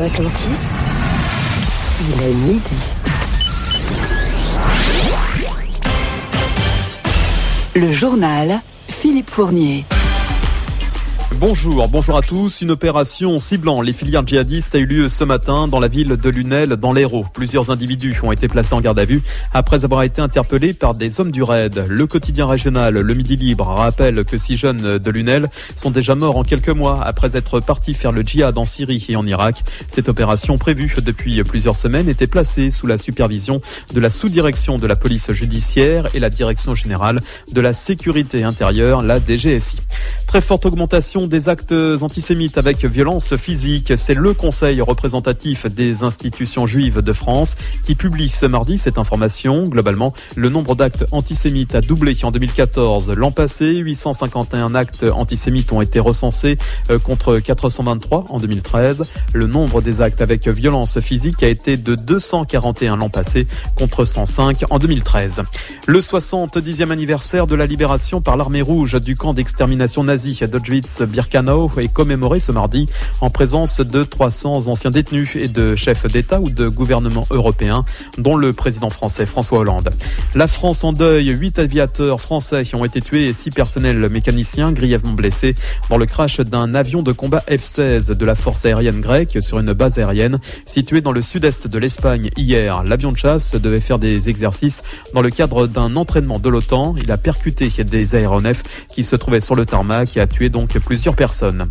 Atlantis, il est midi. Le journal Philippe Fournier. Bonjour, bonjour à tous. Une opération ciblant les filières djihadistes a eu lieu ce matin dans la ville de Lunel, dans l'Hérault. Plusieurs individus ont été placés en garde à vue après avoir été interpellés par des hommes du raid. Le quotidien régional, le Midi Libre, rappelle que six jeunes de Lunel sont déjà morts en quelques mois après être partis faire le djihad en Syrie et en Irak. Cette opération prévue depuis plusieurs semaines était placée sous la supervision de la sous-direction de la police judiciaire et la direction générale de la sécurité intérieure, la DGSI. Très forte augmentation des actes antisémites avec violence physique. C'est le Conseil représentatif des institutions juives de France qui publie ce mardi cette information. Globalement, le nombre d'actes antisémites a doublé en 2014. L'an passé, 851 actes antisémites ont été recensés euh, contre 423 en 2013. Le nombre des actes avec violence physique a été de 241 l'an passé contre 105 en 2013. Le 70e anniversaire de la libération par l'armée rouge du camp d'extermination nazi d'Auschwitz-Birkenau est commémoré ce mardi en présence de 300 anciens détenus et de chefs d'État ou de gouvernement européens, dont le président français François Hollande. La France en deuil, huit aviateurs français ont été tués et six personnels mécaniciens grièvement blessés dans le crash d'un avion de combat F-16 de la force aérienne grecque sur une base aérienne située dans le sud-est de l'Espagne hier. L'avion de chasse devait faire des exercices dans le cadre d'un entraînement de l'OTAN. Il a percuté des aéronefs qui se trouvaient sur le tarmac et a tué donc plusieurs personnes.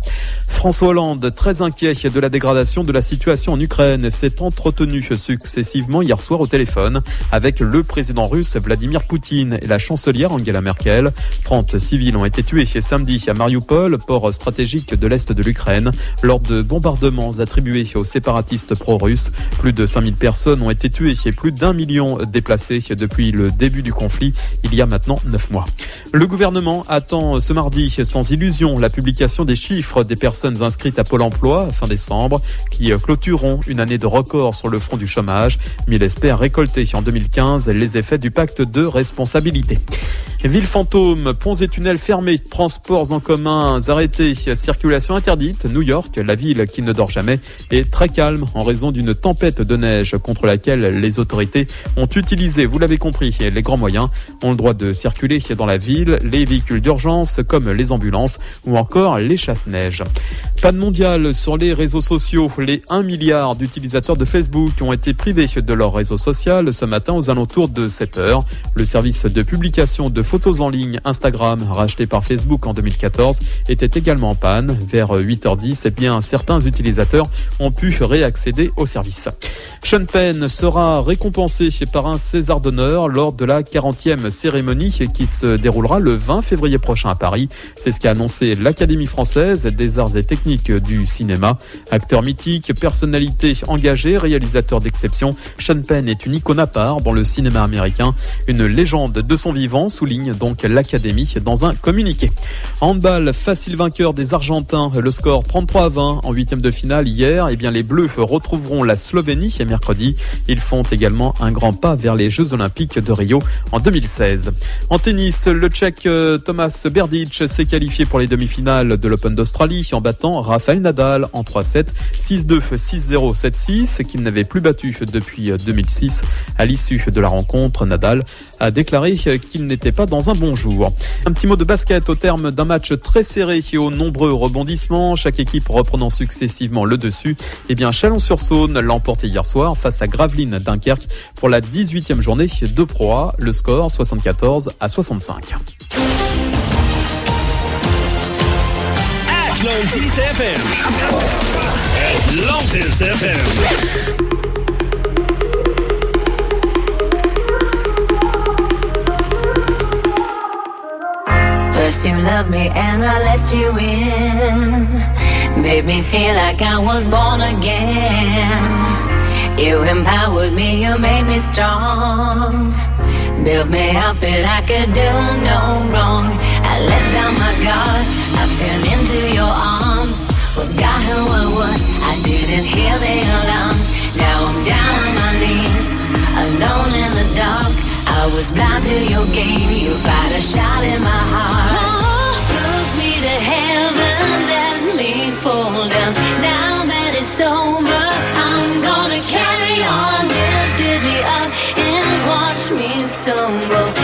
François Hollande, très inquiet de la dégradation de la situation en Ukraine, s'est entretenu successivement hier soir au téléphone avec le président russe Vladimir Poutine et la chancelière Angela Merkel. 30 civils ont été tués samedi à Mariupol, port stratégique de l'Est de l'Ukraine, lors de bombardements attribués aux séparatistes pro-russes. Plus de 5000 personnes ont été tuées et plus d'un million déplacés depuis le début du conflit, il y a maintenant 9 mois. Le gouvernement attend ce mardi, sans illusion, la publication des chiffres des personnes inscrites à Pôle emploi fin décembre, qui clôtureront une année de record sur le front du chômage. Mille espère récolter en 2015 les effets du pacte de responsabilité. Ville fantôme, ponts et tunnels fermés, transports en commun arrêtés, circulation interdite. New York, la ville qui ne dort jamais, est très calme en raison d'une tempête de neige contre laquelle les autorités ont utilisé, vous l'avez compris, les grands moyens ont le droit de circuler dans la ville, les véhicules d'urgence comme les ambulances ou encore les chasse-neige. Panne mondiale sur les réseaux sociaux. Les 1 milliard d'utilisateurs de Facebook ont été privés de leur réseau social ce matin aux alentours de 7 heures. Le service de publication de photos en ligne Instagram, racheté par Facebook en 2014, était également en panne. Vers 8h10, eh bien, certains utilisateurs ont pu réaccéder au service. Sean Penn sera récompensé par un César d'honneur lors de la 40e cérémonie qui se déroulera le 20 février prochain à Paris. C'est ce qu'a annoncé l'Académie française des arts et techniques du cinéma. Acteur mythique, personnalité engagée, réalisateur d'exception, Sean Penn est une icône à part dans le cinéma américain. Une légende de son vivant, souligne donc l'Académie dans un communiqué. Handball, facile vainqueur des Argentins, le score 33 à 20 en huitième de finale hier. Eh bien, les Bleus retrouveront la Slovénie mercredi. Ils font également un grand pas vers les Jeux Olympiques de Rio en 2016. En tennis, le Tchèque euh, Thomas Berdic s'est qualifié pour les demi-finales de l'Open d'Australie en battant Rafael Nadal en 3-7, 6-2, 6-0, 7-6, qu'il n'avait plus battu depuis 2006. À l'issue de la rencontre, Nadal a déclaré qu'il n'était pas dans un bon jour. Un petit mot de basket au terme d'un match très serré et aux nombreux rebondissements, chaque équipe reprenant successivement le dessus. Eh bien, Chalon-sur-Saône l'emporte hier soir face à Gravelines Dunkerque pour la 18e journée de Pro. Le score 74 à 65. Atlantis FM. Atlantis FM. First you loved me and I let you in. Made me feel like I was born again. You empowered me, you made me strong. Built me up and I could do no wrong. I let down my guard, I fell into your Forgotten what was, I didn't hear the alarms. Now I'm down on my knees, alone in the dark. I was blind to your game, you fired a shot in my heart. Uh-huh. Took me to heaven, let me fall down. Now that it's over, I'm gonna carry on. Lifted me up and watch me stumble.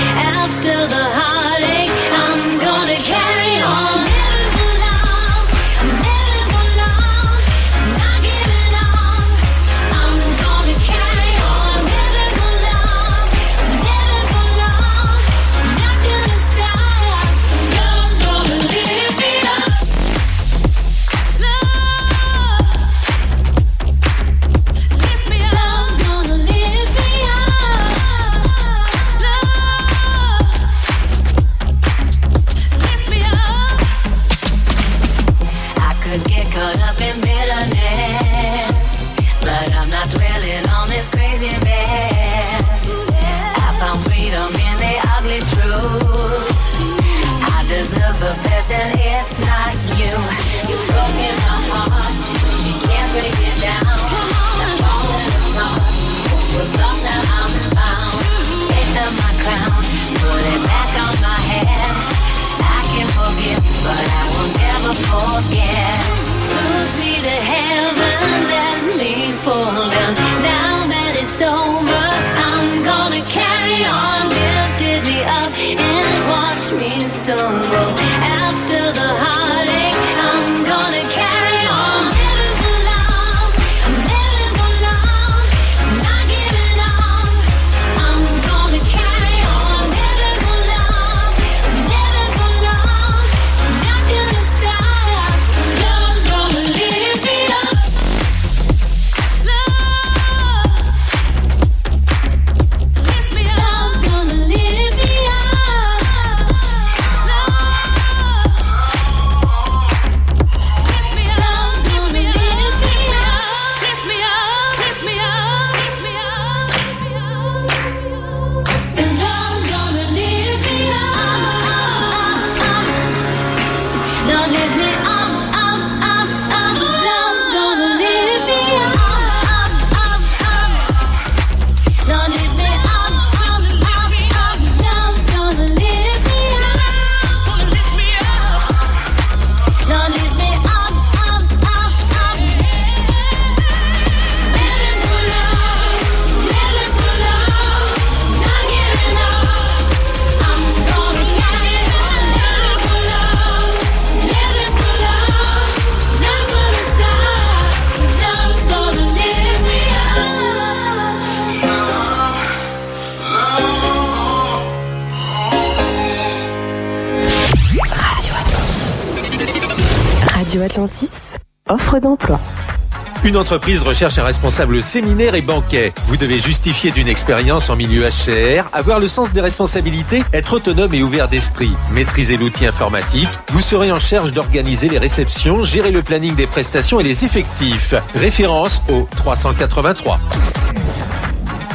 Une entreprise recherche un responsable séminaire et banquet. Vous devez justifier d'une expérience en milieu HCR, avoir le sens des responsabilités, être autonome et ouvert d'esprit, maîtriser l'outil informatique. Vous serez en charge d'organiser les réceptions, gérer le planning des prestations et les effectifs. Référence au 383.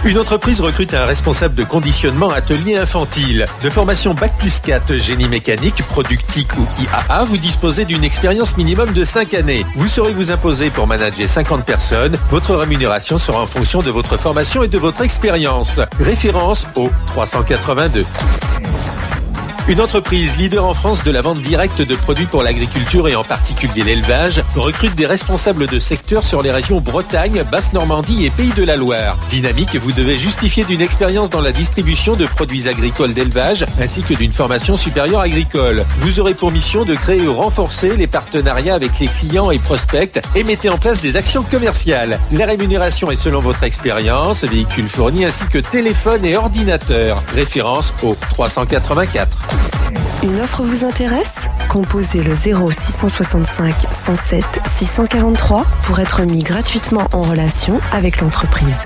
Une entreprise recrute un responsable de conditionnement atelier infantile. De formation Bac plus 4, génie mécanique, productique ou IAA, vous disposez d'une expérience minimum de 5 années. Vous saurez vous imposer pour manager 50 personnes. Votre rémunération sera en fonction de votre formation et de votre expérience. Référence au 382. Une entreprise leader en France de la vente directe de produits pour l'agriculture et en particulier l'élevage recrute des responsables de secteur sur les régions Bretagne, Basse-Normandie et Pays de la Loire. Dynamique, vous devez justifier d'une expérience dans la distribution de produits agricoles d'élevage ainsi que d'une formation supérieure agricole. Vous aurez pour mission de créer ou renforcer les partenariats avec les clients et prospects et mettez en place des actions commerciales. La rémunération est selon votre expérience, véhicule fourni ainsi que téléphone et ordinateur. Référence au 384. Une offre vous intéresse? Composez le 0665 107 643 pour être mis gratuitement en relation avec l'entreprise.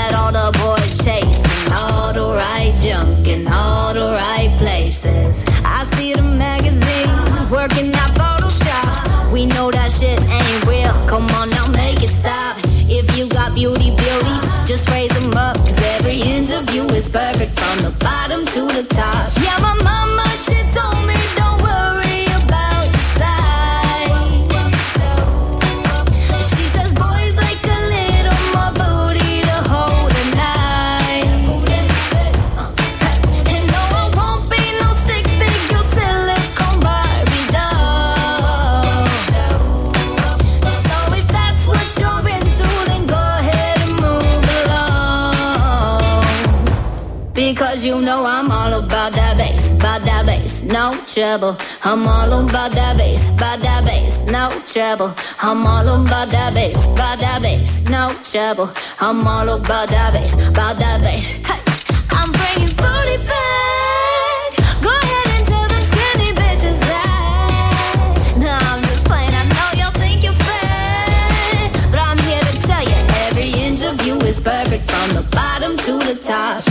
perfect from the bottom to the top. Trouble. I'm all about that bass, about that bass, no trouble. I'm all about that bass, about that bass, no trouble. I'm all about that bass, about that bass. Hey, I'm bringing booty back. Go ahead and tell them skinny bitches that. I'm just. I know y'all think you're fat, but I'm here to tell you every inch of you is perfect from the bottom to the top.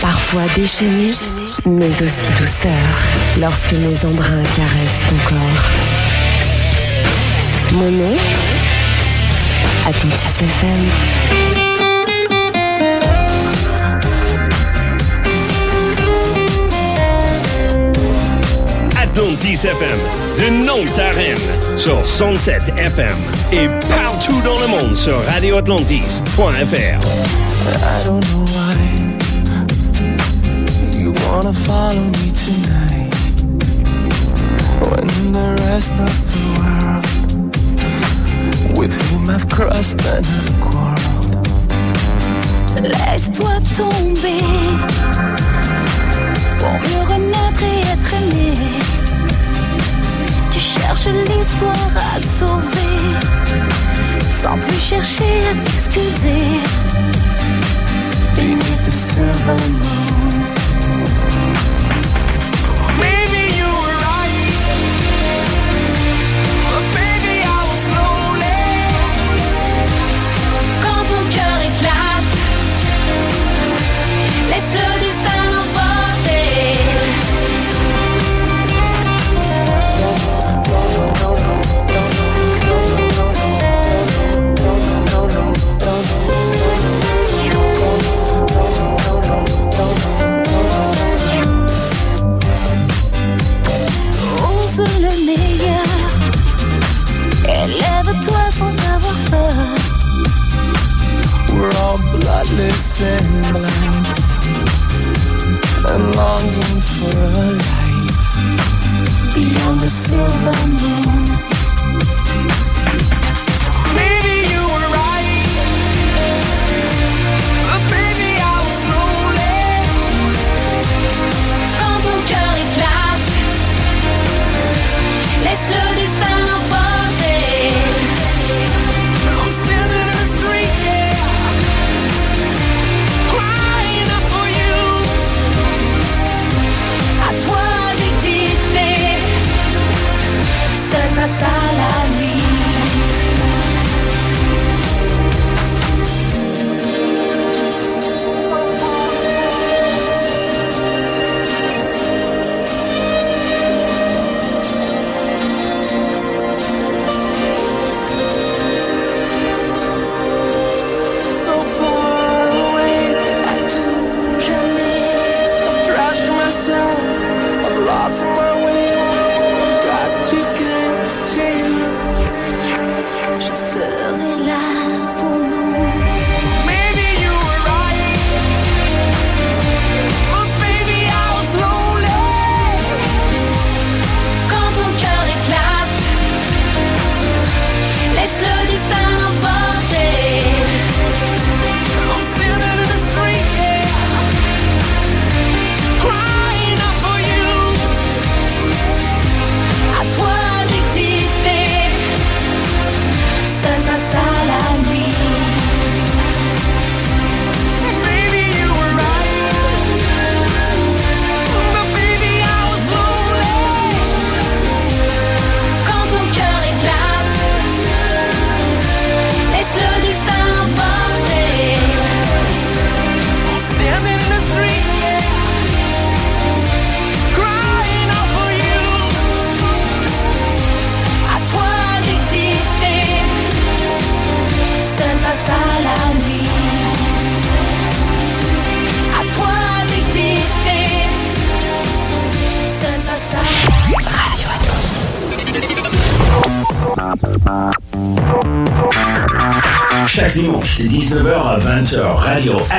parfois déchaînée, mais aussi douceur, lorsque mes embruns caressent ton corps. Mon nom Atlantis FM. Atlantis FM, de Nantes-Arène, sur 107 FM et partout dans le monde sur radioatlantis.fr. I don't know why you wanna follow me tonight? When the rest of the world with whom I've crossed and have quarreled. Laisse-toi tomber pour mieux renaître et être aimé. Tu cherches l'histoire à sauver sans plus chercher à t'excuser. December bloodless and blind and longing for a life Beyond the silver moon.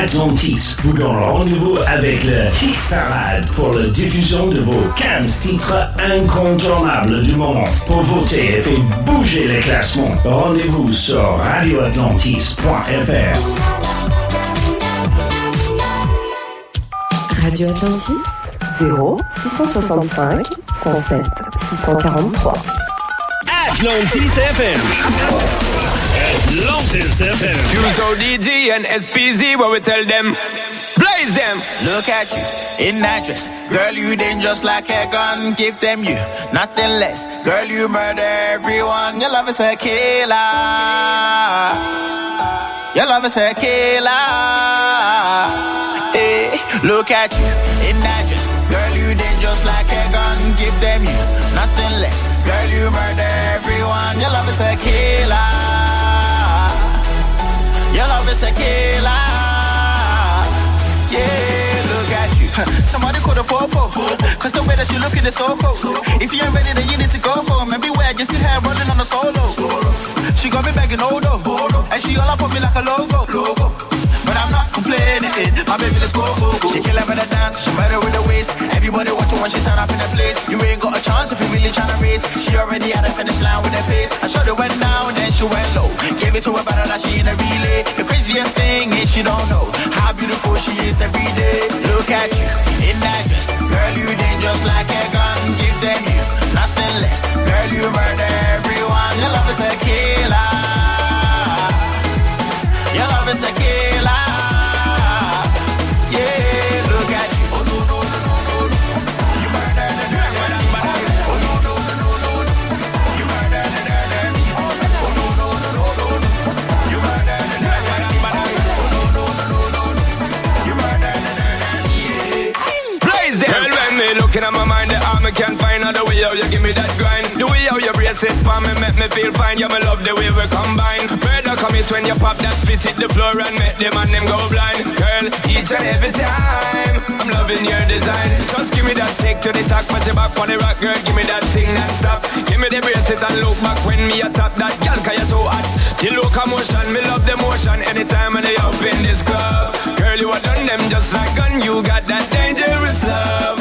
Atlantis vous donne rendez-vous avec le Hit Parade pour la diffusion de vos 15 titres incontournables du moment. Pour voter et faire bouger les classements, rendez-vous sur radioatlantis.fr. Radio Atlantis 0 665 107 643. Atlantis FM. Atlantis FM. Use ODG and SPZ where we tell them, blaze them. Look at you in that dress. Girl, you dangerous like a gun. Give them you nothing less. Girl, you murder everyone. Your love is a killer. Your love is a killer. Hey, look at you in that dress. Girl, you dangerous like a gun. Give them you nothing less. Girl, you murder everyone. Your love is a killer. Your love is a killer. Yeah, look at you. Somebody call the popo. Cause the way that you looking is so cool. If you ain't ready, then you need to go home. And beware, just see her rolling on the solo. She got me begging Odo. And she all up on me like a logo. logo. But I'm not complaining. My baby, let's go. go, go. She kill with the dance, she better with the waist. Everybody watching when she turn up in the place. You ain't got a chance if you really tryna race. She already at the finish line with the pace. I shot it went down, then she went low. Gave it to her better that she in a relay. The craziest thing is she don't know how beautiful she is every day. Look at you in that dress, girl, you dangerous like a gun. Give them you nothing less, girl, you murder everyone. Your love is a killer. Your love is a killer. Can't the way how you give me that grind. The way how you brace it for me make me feel fine. Yeah, me love the way we combine. Murder commit when you pop that spit hit the floor and make them and them go blind. Girl, each and every time I'm loving your design. Just give me that take to the top, put your back on the rock, girl. Give me that thing that stop. Give me the bracelet and look back when me a top that girl, cause you're so hot. The locomotion, me love the motion anytime when they up in this club. Girl, you are done them just like gun. You got that dangerous love.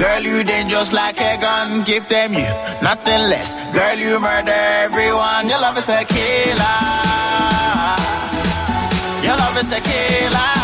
Girl. You dangerous like a gun. Give them you nothing less, girl. You murder everyone. Your love is a killer. Your love is a killer.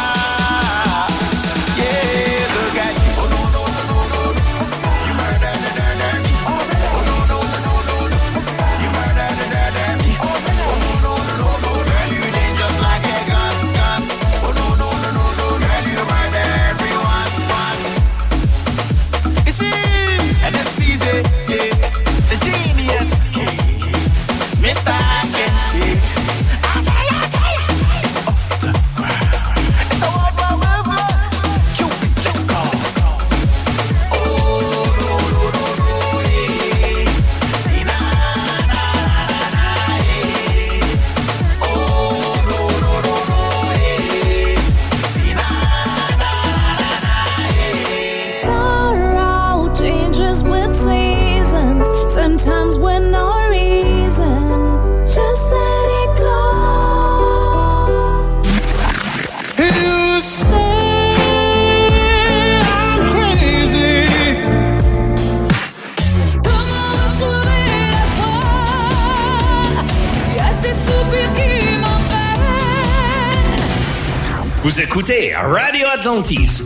Écoutez Radio Atlantis.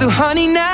So honey now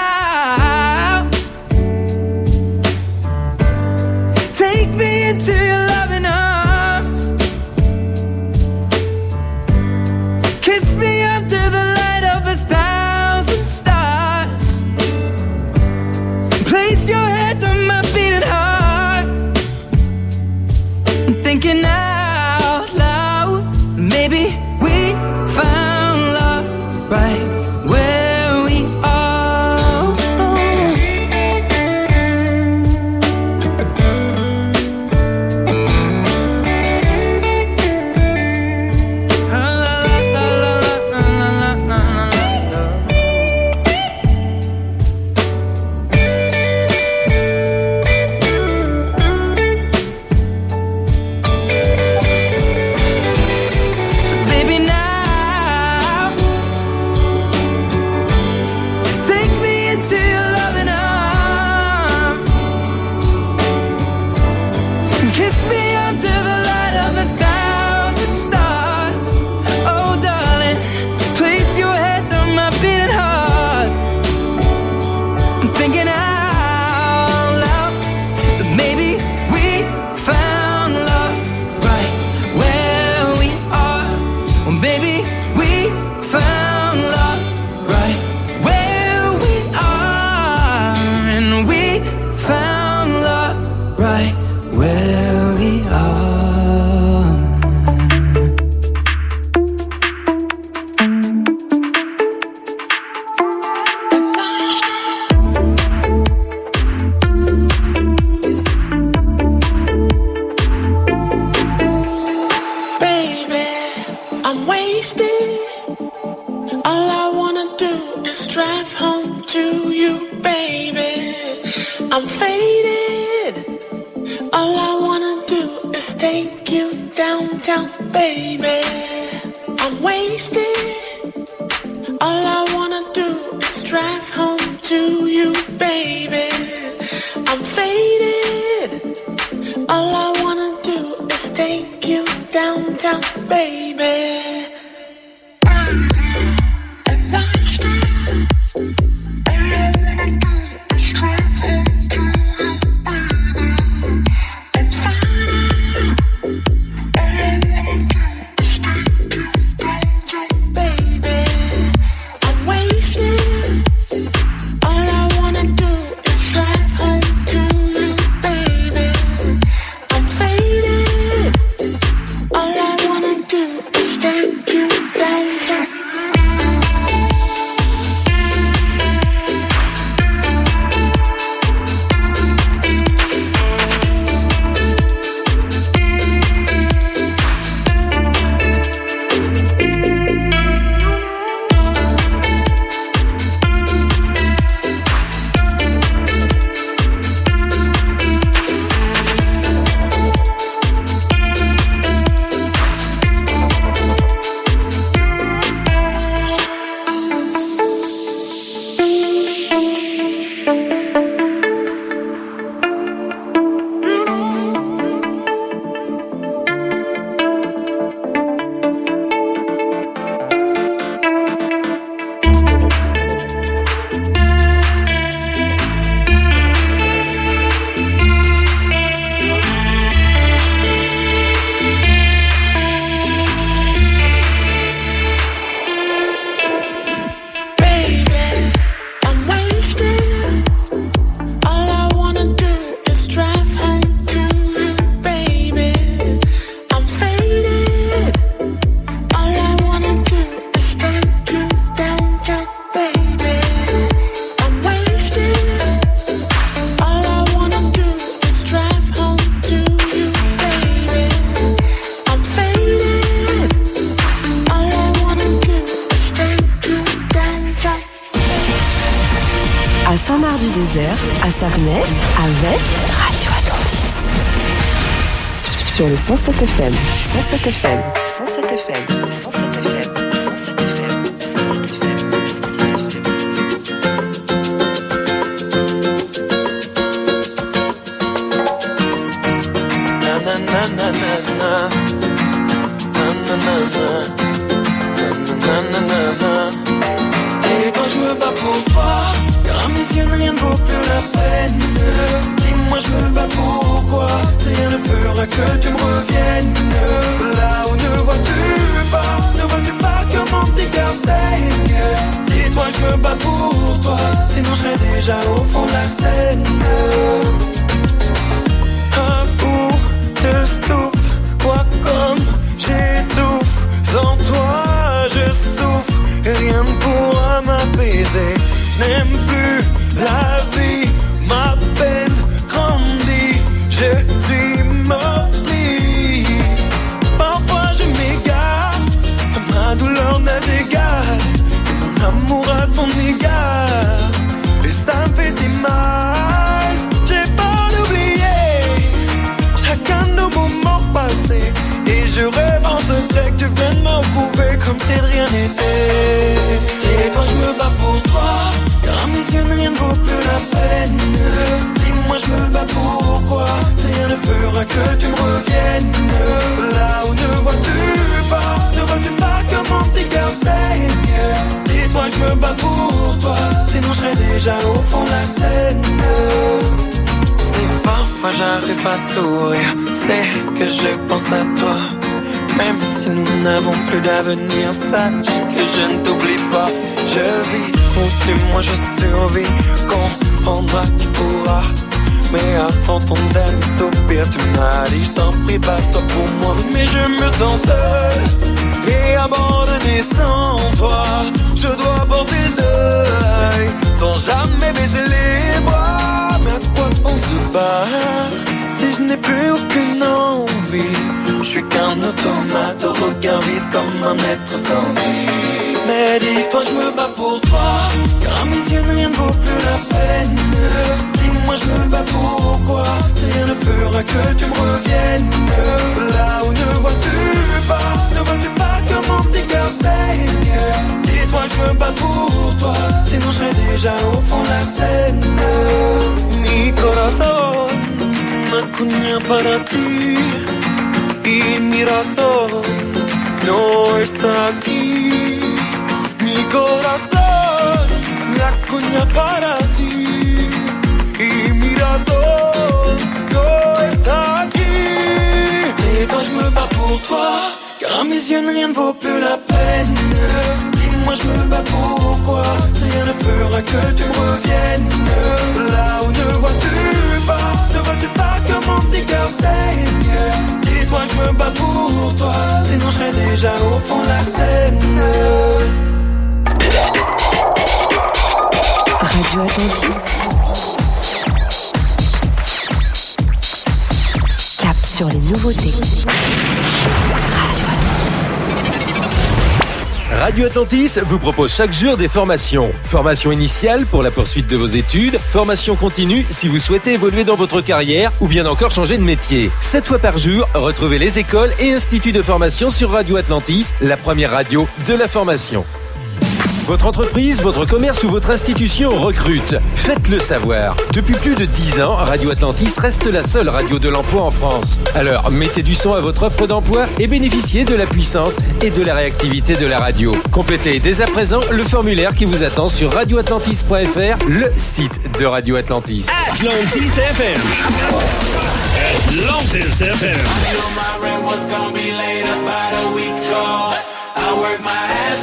déjà au fond la scène. Mi corazón, acuña para ti. y mi razón no está aquí. Mi corazón, la cuña para ti y mi razón no está aquí. Et toi je me bats pour toi, car à mes yeux rien ne vaut plus la peine. Dis-moi je me bats pourquoi, rien ne fera que tu reviennes. Là où ne vois-tu pas, ne vois-tu pas que mon petit cœur saigne. Dis-toi que je me bats pour toi, sinon je serais déjà au fond de la scène. Radio Atlantis. Cap sur les nouveautés. Radio Radio Atlantis vous propose chaque jour des formations. Formation initiale pour la poursuite de vos études, formation continue si vous souhaitez évoluer dans votre carrière ou bien encore changer de métier. Sept fois par jour, retrouvez les écoles et instituts de formation sur Radio Atlantis, la première radio de la formation. Votre entreprise, votre commerce ou votre institution recrute. Faites-le savoir. Depuis plus de 10 ans, Radio Atlantis reste la seule radio de l'emploi en France. Alors, mettez du son à votre offre d'emploi et bénéficiez de la puissance et de la réactivité de la radio. Complétez dès à présent le formulaire qui vous attend sur radioatlantis.fr, le site de Radio Atlantis. Atlantis FM. Atlantis FM.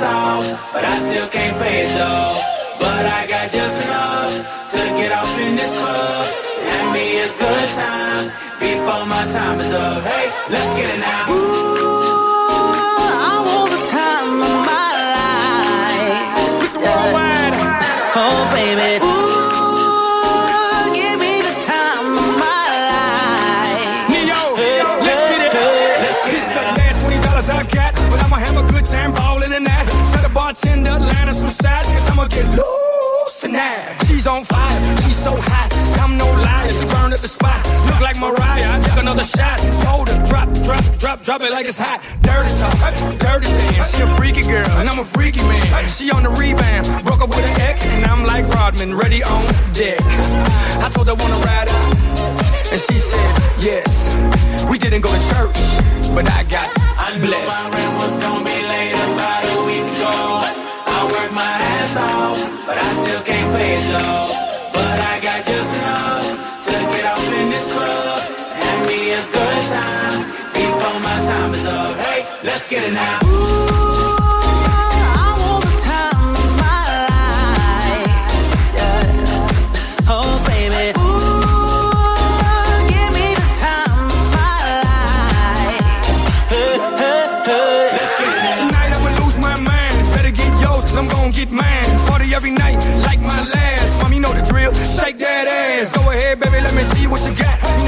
Off, but I still can't pay it though. But I got just enough to get off in this club. Have me a good time before my time is up. Hey, let's get it now. Bartender, line up some sides, cause I'ma get loose now. She's on fire, she's so hot. I'm no liar, she burned up the spot. Look like Mariah, I took another shot. Hold her, drop, drop, drop, drop it like it's hot. Dirty talk, dirty dance. She a freaky girl, and I'm a freaky man. She on the rebound, broke up with an ex, and I'm like Rodman, ready on deck. I told her wanna ride out, and she said yes. We didn't go to church, but I got I knew blessed. my rent was gonna be late ago. I work my ass off, but I still can't pay it though. But I got just enough to get off in this club. Have me a good time before my time is up. Hey, let's get it now.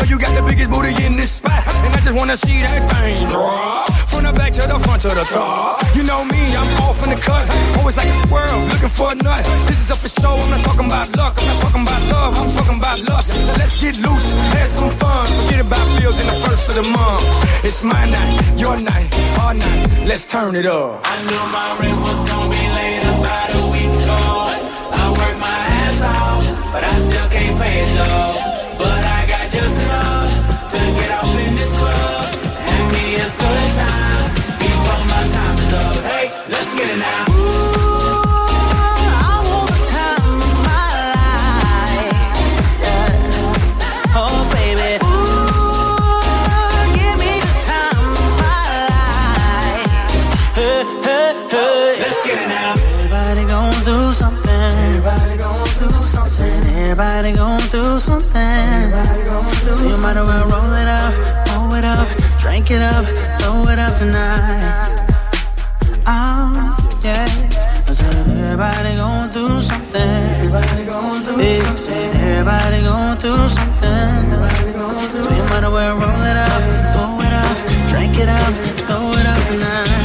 You got the biggest booty in this spot. And I just wanna see that thing drop. From the back to the front to the top. You know me, I'm off in the cut. Always like a squirrel, looking for a nut. This is up for show, I'm not talking about luck. I'm not talking about love, I'm talking about lust. Let's get loose, have some fun. Forget about bills in the first of the month. It's my night, your night, our night. Let's turn it up. I knew my rent was gonna be late about a week ago. I worked my ass off, but I still can't pay it though. Might as well roll it up, roll it up, drink it up, throw it up tonight. Oh, yeah. I said everybody gon' do something. Everybody gon' do yeah, something. Everybody gon' do something. So you might as well roll it up, blow it up, drink it up, throw it up tonight.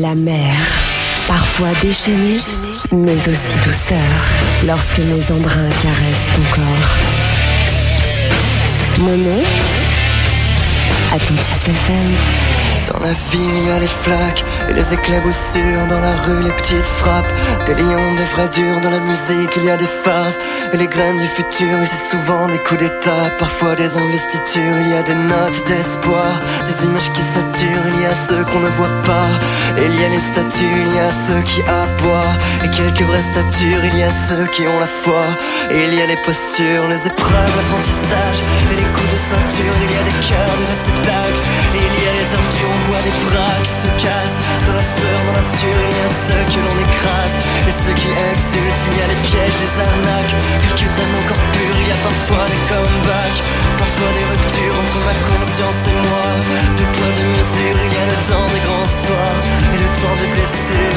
La mer, parfois déchaînée, mais aussi douceur, lorsque mes embruns caressent ton corps. Mon nom Atlantis FM. Dans la ville, il y a les flaques et les éclaboussures. Dans la rue, les petites frappes. Des lions, des vrais durs. Dans la musique, il y a des farces et les graines du futur. Et c'est souvent des coups d'état, parfois des investitures. Il y a des notes d'espoir, des images qui saturent. Il y a ceux qu'on ne voit pas. Et il y a les statues, il y a ceux qui aboient. Et quelques vraies statures, il y a ceux qui ont la foi. Et il y a les postures, les épreuves, l'apprentissage et les coups de ceinture. Il y a des cœurs, des réceptacles. Il y a des bras qui se cassent. Dans la sueur, dans la sueur, il y a ceux que l'on écrase. Et ceux qui exultent, il y a les pièges, les arnaques. Quelques âmes encore pures, il y a parfois des comebacks. Parfois des ruptures entre ma conscience et moi. De poids, de mesure, il y a le temps des grands soirs. Et le temps des blessures.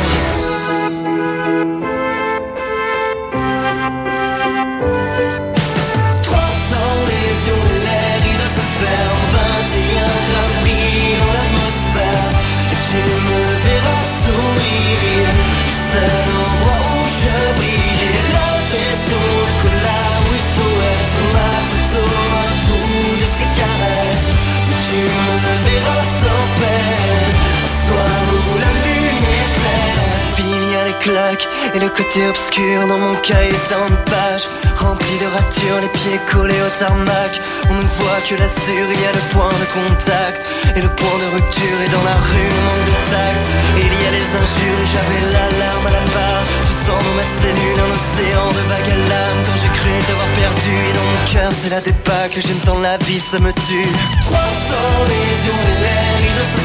Il et le côté obscur dans mon cahier d'un page Rempli de ratures, les pieds collés au tarmac On ne voit que la il y a le point de contact Et le point de rupture et dans la rue manque de tact. Il y a les injures et j'avais l'alarme à la barre. Du sang dans ma cellule, un océan de vagues à l'âme Quand j'ai cru t'avoir perdu et c'est la débâcle, j'aime tant la vie, ça me tue. 300 les yeux et les rideaux se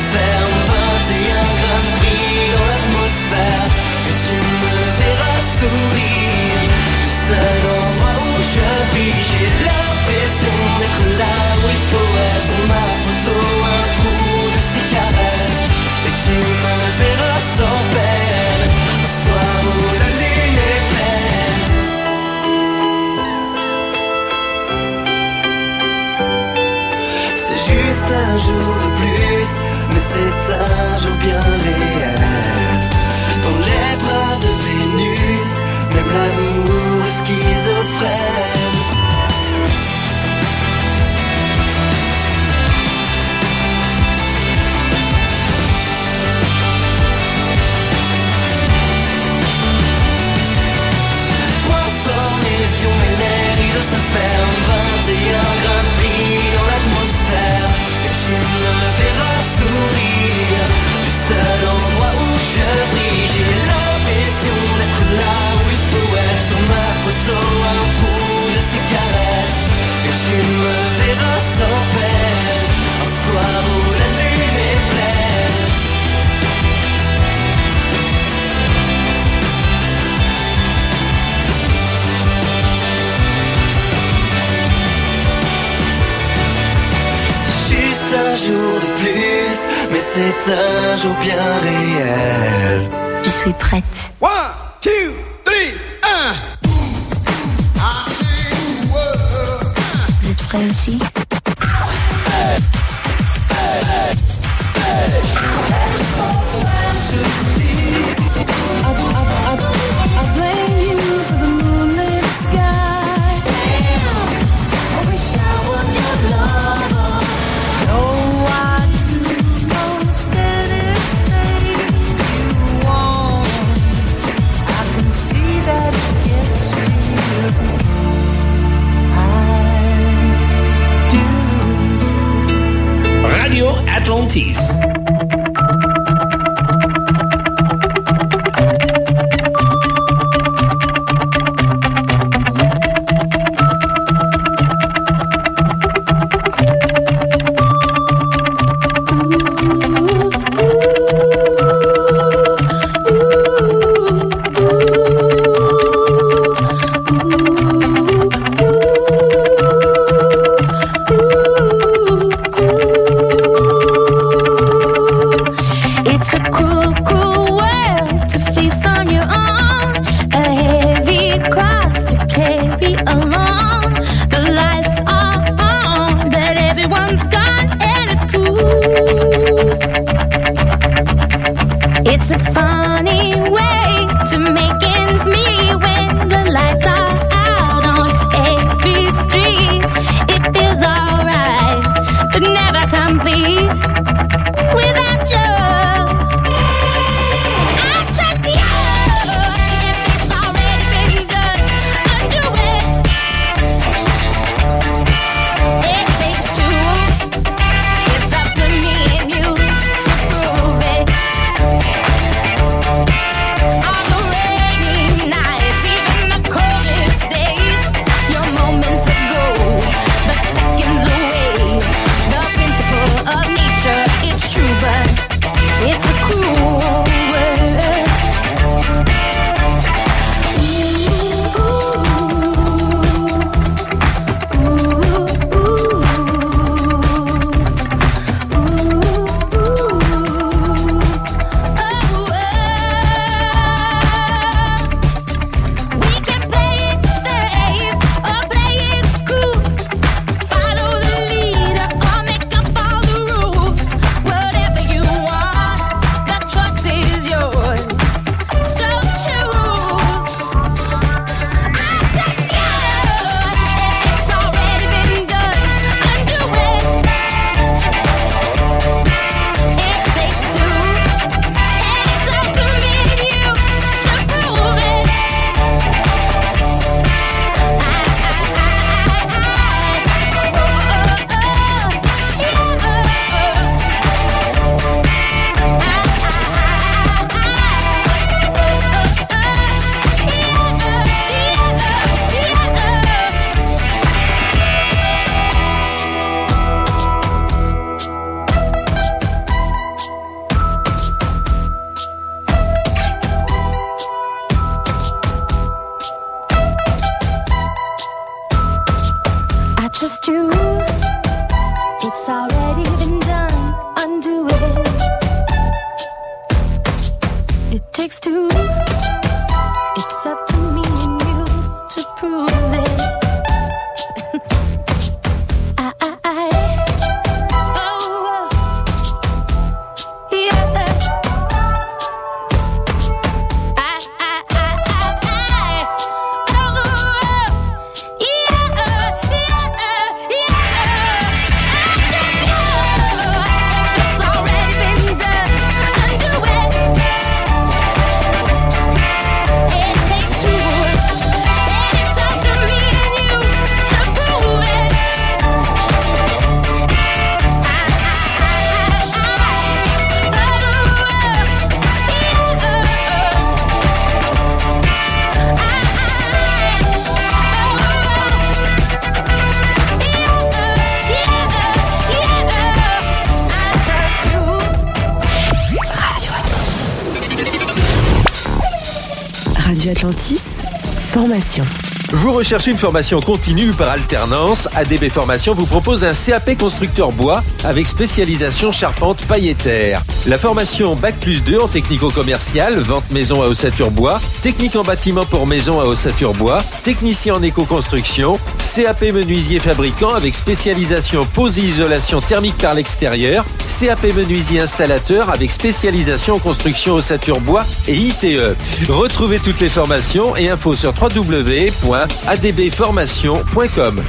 recherchez une formation continue par alternance ADB Formation vous propose un CAP constructeur bois avec spécialisation charpente pailletère. La formation Bac plus 2 en technico-commercial, vente maison à ossature bois, technique en bâtiment pour maison à ossature bois, technicien en éco-construction, CAP menuisier fabricant avec spécialisation pose et isolation thermique par l'extérieur, CAP menuisier installateur avec spécialisation construction ossature bois et ITE. Retrouvez toutes les formations et infos sur www.adbformation.com.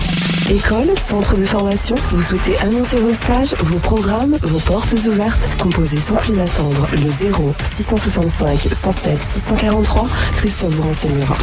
École, centre de formation, vous souhaitez annoncer vos stages, vos programmes, vos portes ouvertes Composez sans plus attendre le 0 665 107 643. Christophe vous renseignera.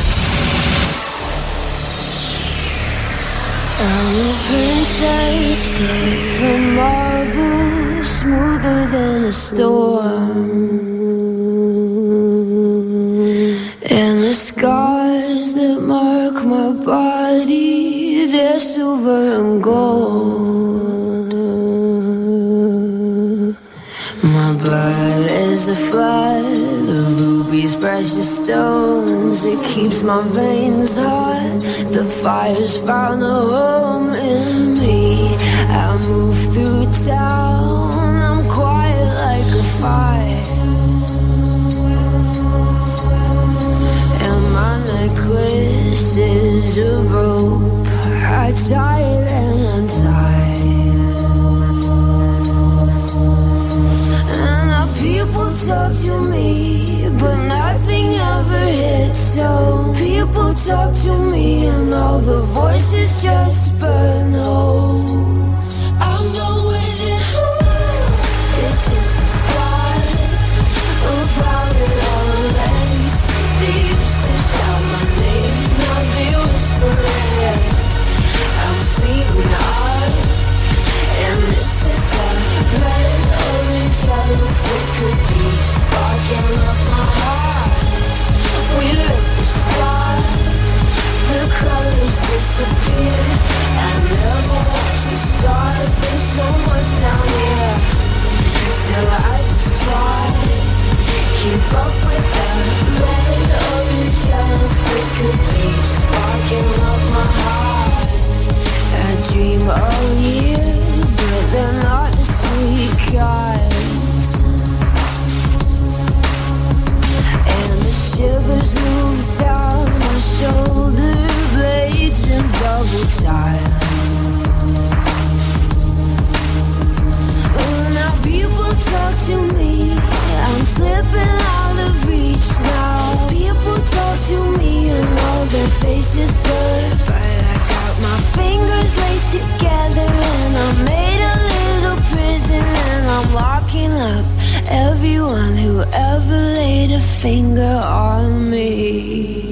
Is a flood of rubies, precious stones. It keeps my veins hot. The fire's found a home in me. I move through town. I'm quiet like a fire. And my necklace is of rope. I tie it talk to me, but nothing ever hits. So people talk to me, and all the voices just burn. Oh, disappear. I never the stars, there's so much down here. So I just try, keep up with red, yellow flicker sparking up my heart. I dream all year, but they're not the sweet kinds. Shivers move down my shoulder blades in double time. Oh, now people talk to me. I'm slipping out of reach now. People talk to me and all their faces blur. But I got my fingers laced together and I made a little prison and I'm locking up everyone who ever laid a finger on me.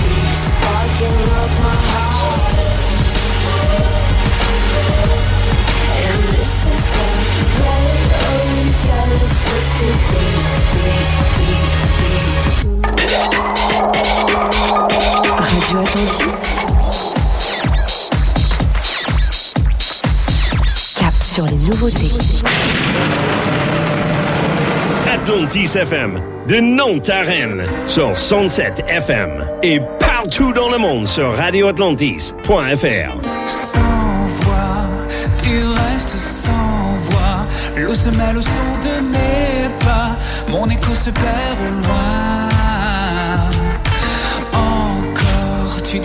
heart. Atlantis. Cap sur les nouveautés. Atlantis FM, de Nantes à Rennes, sur 107 FM et partout dans le monde sur radioatlantis.fr. Sans voix, tu restes sans voix. L'eau se mêle au son de mes pas. Mon écho se perd au loin.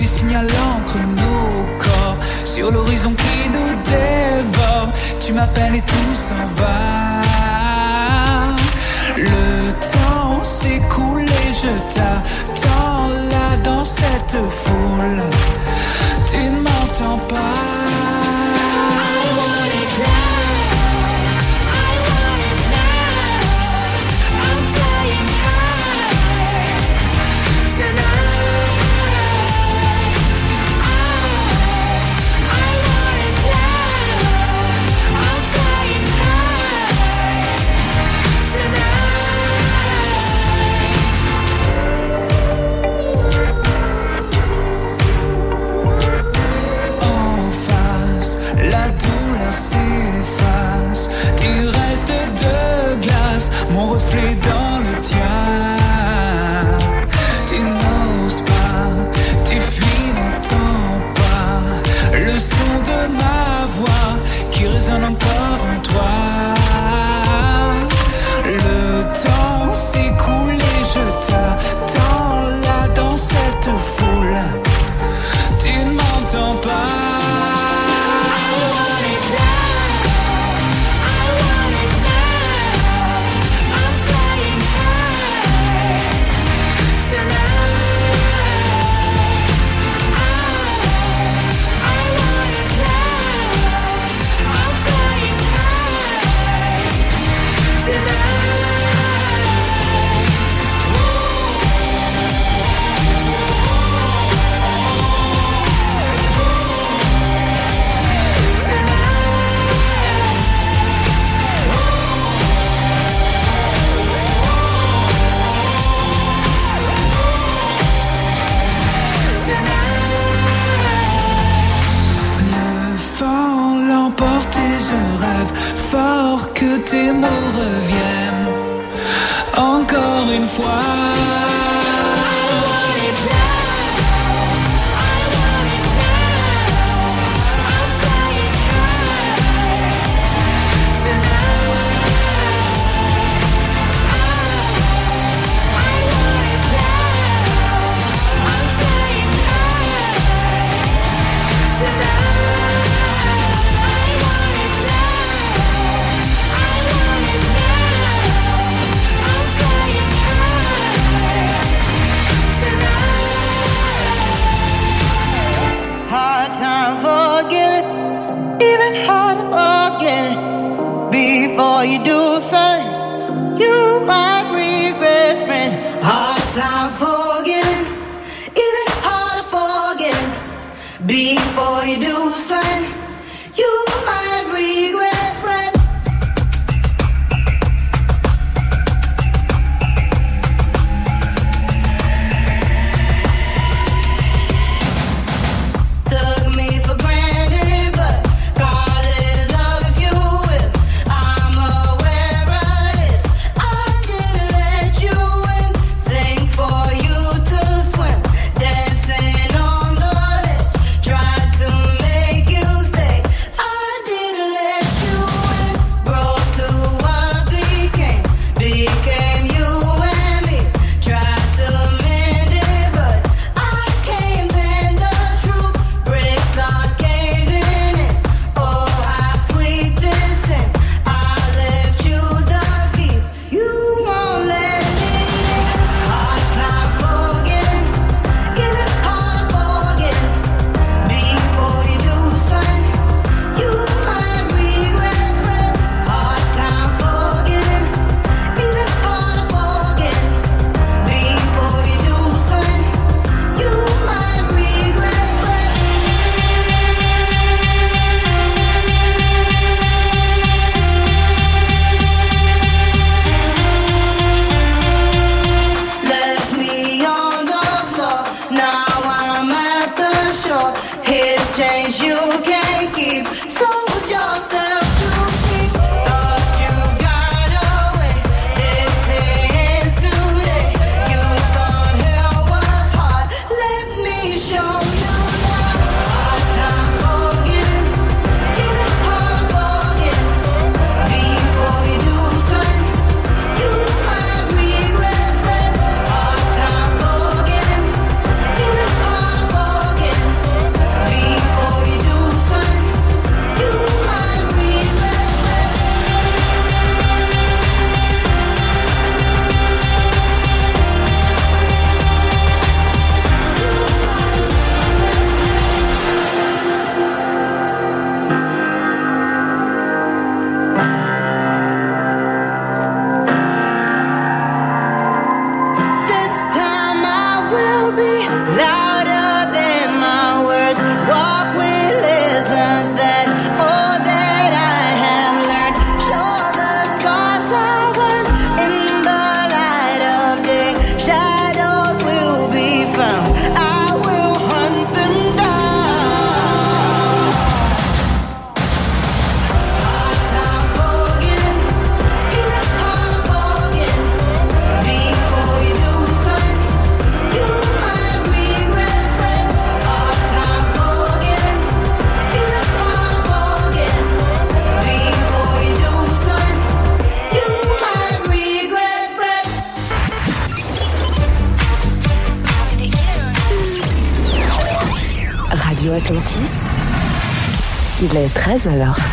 Dessines à l'encre nos corps sur l'horizon qui nous dévore. Tu m'appelles et tout s'en va. Le temps s'écoule et je t'attends là dans cette foule. Tu ne m'entends En mon reflet tes mots reviennent encore une fois. Before you do alors.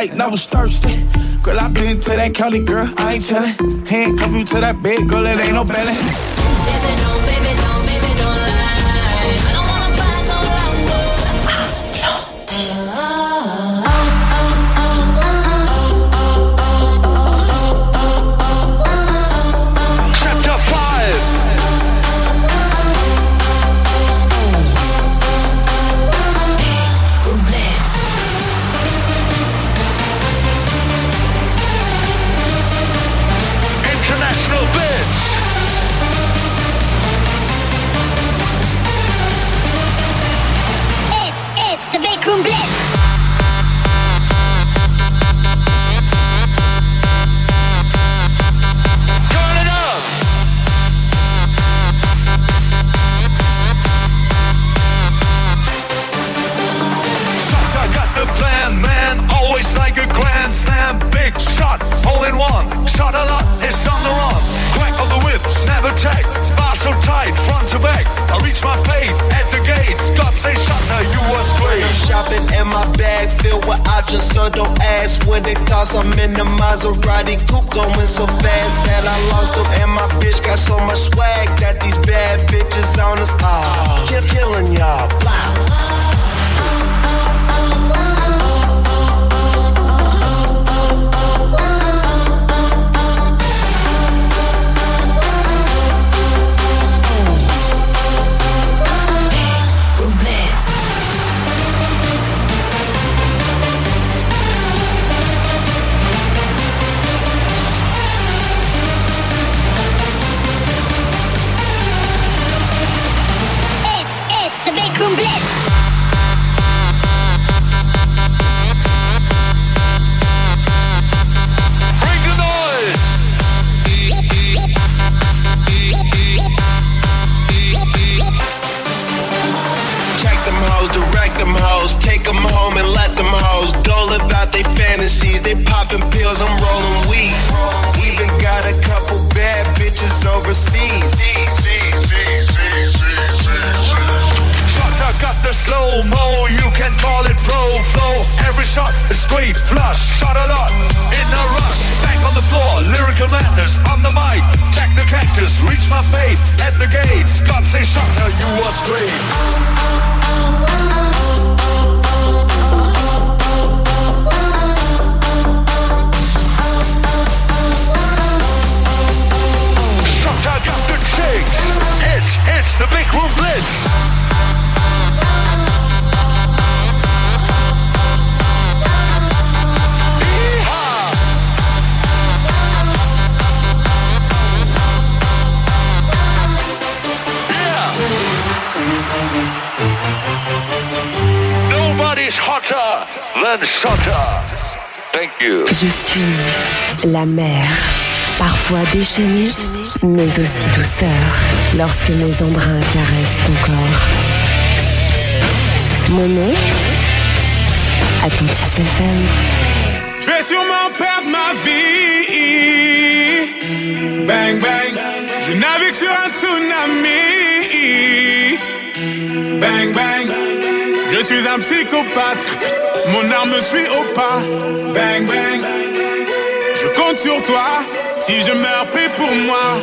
night and I was thirsty. Girl, I been to that county, girl, I ain't tellin'. Handcuff you to that bed, girl, it ain't no ballin'. And my bag filled with options, so don't ask what it costs. I'm in the Maserati coupe going so fast that I lost them. And my bitch got so much swag that these bad bitches on us. Ah, Keep killing y'all. Blah. Popping pills, I'm rolling weed. Even got a couple bad bitches overseas. Shutter got the slow mo, you can call it pro flow. Every shot is straight flush, shot a lot in a rush. Back on the floor, lyrical madness on the mic. Check the cactus, reach my fate at the gates. God say shutter, you was great. Got. It's, it's the big room blitz. Nobody's hotter than Shutter. Thank you. Je suis la mer, parfois déchaînée, mais aussi douceur, lorsque mes embruns caressent ton corps. Mon nom Atlantis FM. Je vais sûrement perdre ma vie. Bang bang, je navigue sur un tsunami. Bang bang, je suis un psychopathe. Mon arme me suit au pas. Bang bang, je compte sur toi. Si je meurs, prie pour moi.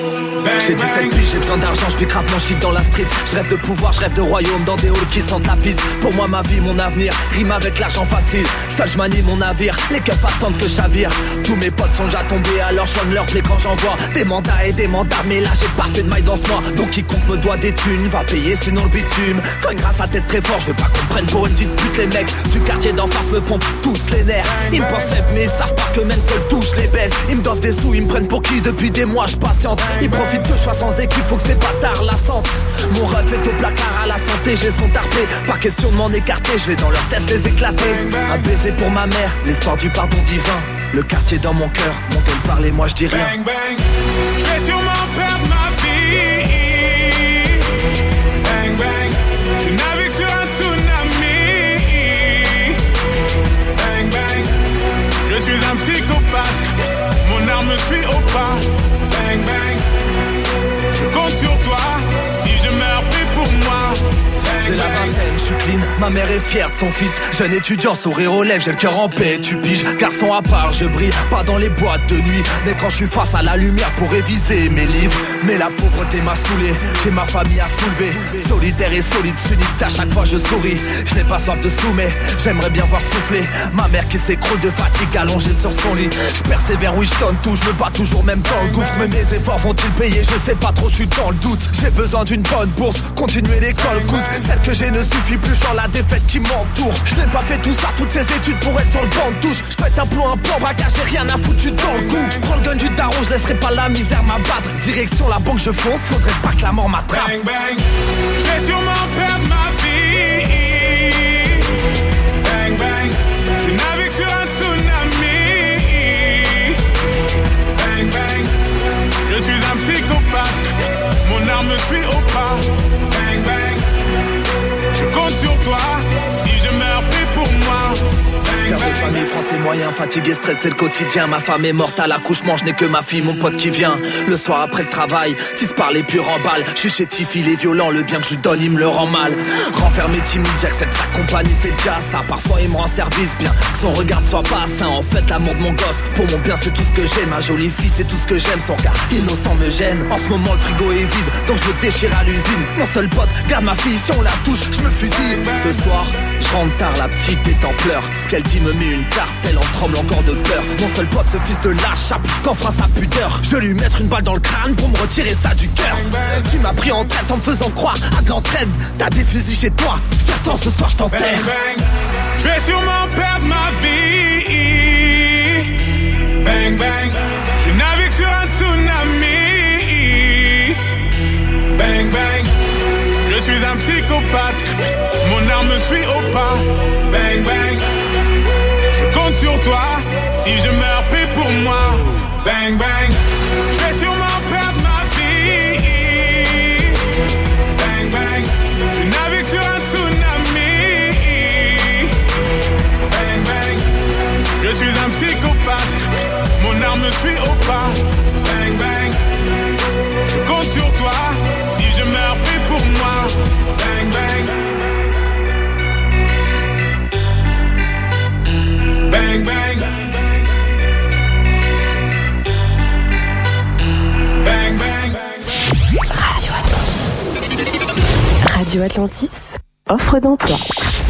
J'ai 17 piges, j'ai besoin d'argent, je grave mon shit dans la street. Je rêve de pouvoir, je rêve de royaume dans des halls qui sentent la piste. Pour moi, ma vie, mon avenir, rime avec l'argent facile. Seul, je manie mon navire, les keufs attendent que je chavire. Tous mes potes sont déjà tombés, alors je leur plaie quand j'envoie des mandats et des mandats. Mais là, j'ai pas fait de maille dans ce mois. Donc, quiconque me doit des thunes va payer sinon le bitume. Cogne grâce à tête très fort, je veux pas qu'on prenne pour une petite pute. Les mecs du quartier d'en face me pompent tous les nerfs. Ils me pensent faible, mais ils savent pas que même seul touche les baisse. Ils me doivent des sous, ils me prennent pour qui depuis des mois, je patiente. Ils profitent que je sois sans équipe, faut que ces bâtards la sentent. Mon ref est au placard à la santé, j'ai son tarpé. Pas question de m'en écarter, je vais dans leur test les éclater. Un baiser pour ma mère, l'espoir du pardon divin. Le quartier dans mon cœur, mon gueule parle et moi je dis rien. Bang bang, me suis clean, ma mère est fière de son fils. Jeune étudiant, sourire aux lèvres, j'ai le cœur en paix, tu piges Garçon à part, je brille, pas dans les boîtes de nuit. Mais quand je suis face à la lumière pour réviser mes livres. Mais la pauvreté m'a saoulé, j'ai ma famille à soulever. Solitaire et solide, unique, à chaque fois je souris. Je n'ai pas soif de sous mais j'aimerais bien voir souffler. Ma mère qui s'écroule de fatigue allongée sur son lit. Je persévère, oui je donne tout, je me bats toujours même dans le gouffre. Mais mes efforts vont-ils payer, je sais pas trop, je suis dans le doute. J'ai besoin d'une bonne bourse, continuer l'école cousse Celle que j'ai ne suffit plus, genre la défaite qui m'entoure Je n'ai pas fait tout ça, toutes ces études pour être sur le banc de touche Je pète un plomb, un plan braquage, j'ai rien à foutre dans le cou Je prends le gun du daron, je laisserai pas la misère m'abattre Direction la banque, je fonce, faudrait pas que la mort m'attrape Bang bang, je vais sûrement perdre ma vie. Bang bang, je navigue sur un tsunami. Bang bang, je suis un psychopathe. Mon arme me suit au pas. Bang bang, je compte sur toi. Moyen, rien, fatigué, stressé le quotidien. Ma femme est morte à l'accouchement, je n'ai que ma fille, mon pote qui vient. Le soir après le travail, tisse par les purs en balle. Je suis chétif, il est violent, le bien que je lui donne, il me le rend mal. Renfermé, timide, j'accepte sa compagnie, c'est déjà ça. Parfois il me rend service bien, son regard ne soit pas sain. En fait, l'amour de mon gosse, pour mon bien, c'est tout ce que j'ai. Ma jolie fille, c'est tout ce que j'aime. Son regard innocent me gêne. En ce moment, le frigo est vide, donc je déchire à l'usine. Mon seul pote, garde ma fille, si on la touche, je me fusille. Ce soir, je rentre tard, la petite est en pleurs. Ce qu'elle dit me met une tarte, elle en tremble encore de peur. Mon seul pote, ce fils de lâche, plus qu'en fera sa pudeur? Je vais lui mettre une balle dans le crâne pour me retirer ça du cœur. Tu m'as pris en tête en me faisant croire à de l'entraide. T'as des fusils chez toi, certains ce soir je t'enterre. Je vais sûrement perdre ma vie. Bang, bang. Je navigue sur un tsunami. Bang, bang. Je suis un psychopathe. Mon arme me suit au pas. Bang, bang. Je compte sur toi. Si je meurs, prie pour moi. Bang, bang. Je vais sûrement perdre ma vie. Bang, bang. Je navigue sur un tsunami. Bang, bang. Je suis un psychopathe. Mon arme me suit au pas. Bang, bang. Bang, bang. Radio Atlantis. Radio Atlantis, offre d'emploi.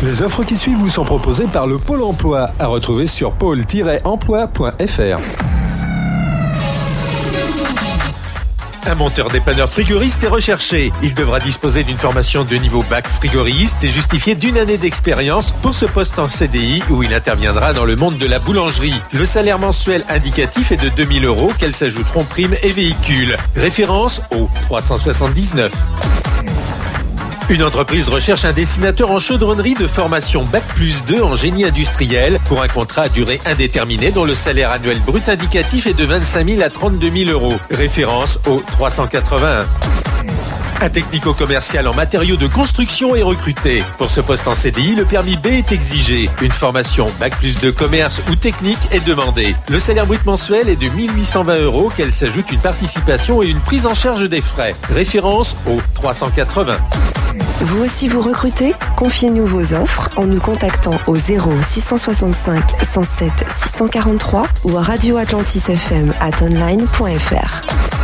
Les offres qui suivent vous sont proposées par le Pôle emploi, à retrouver sur pôle-emploi.fr. Un monteur dépanneur frigoriste est recherché. Il devra disposer d'une formation de niveau bac frigoriste et justifier d'une année d'expérience pour ce poste en CDI où il interviendra dans le monde de la boulangerie. Le salaire mensuel indicatif est de 2000 euros, qu'elles s'ajouteront primes et véhicules. Référence au 379. Une entreprise recherche un dessinateur en chaudronnerie de formation Bac plus 2 en génie industriel pour un contrat à durée indéterminée dont le salaire annuel brut indicatif est de 25 000 à 32 000 euros. Référence au 381. Un technico-commercial en matériaux de construction est recruté. Pour ce poste en CDI, le permis B est exigé. Une formation Bac plus 2 commerce ou technique est demandée. Le salaire brut mensuel est de 1820 euros, qu'elle s'ajoute une participation et une prise en charge des frais. Référence au 380. Vous aussi vous recrutez Confiez-nous vos offres en nous contactant au 0 665 107 643 ou à radioatlantisfm at online.fr.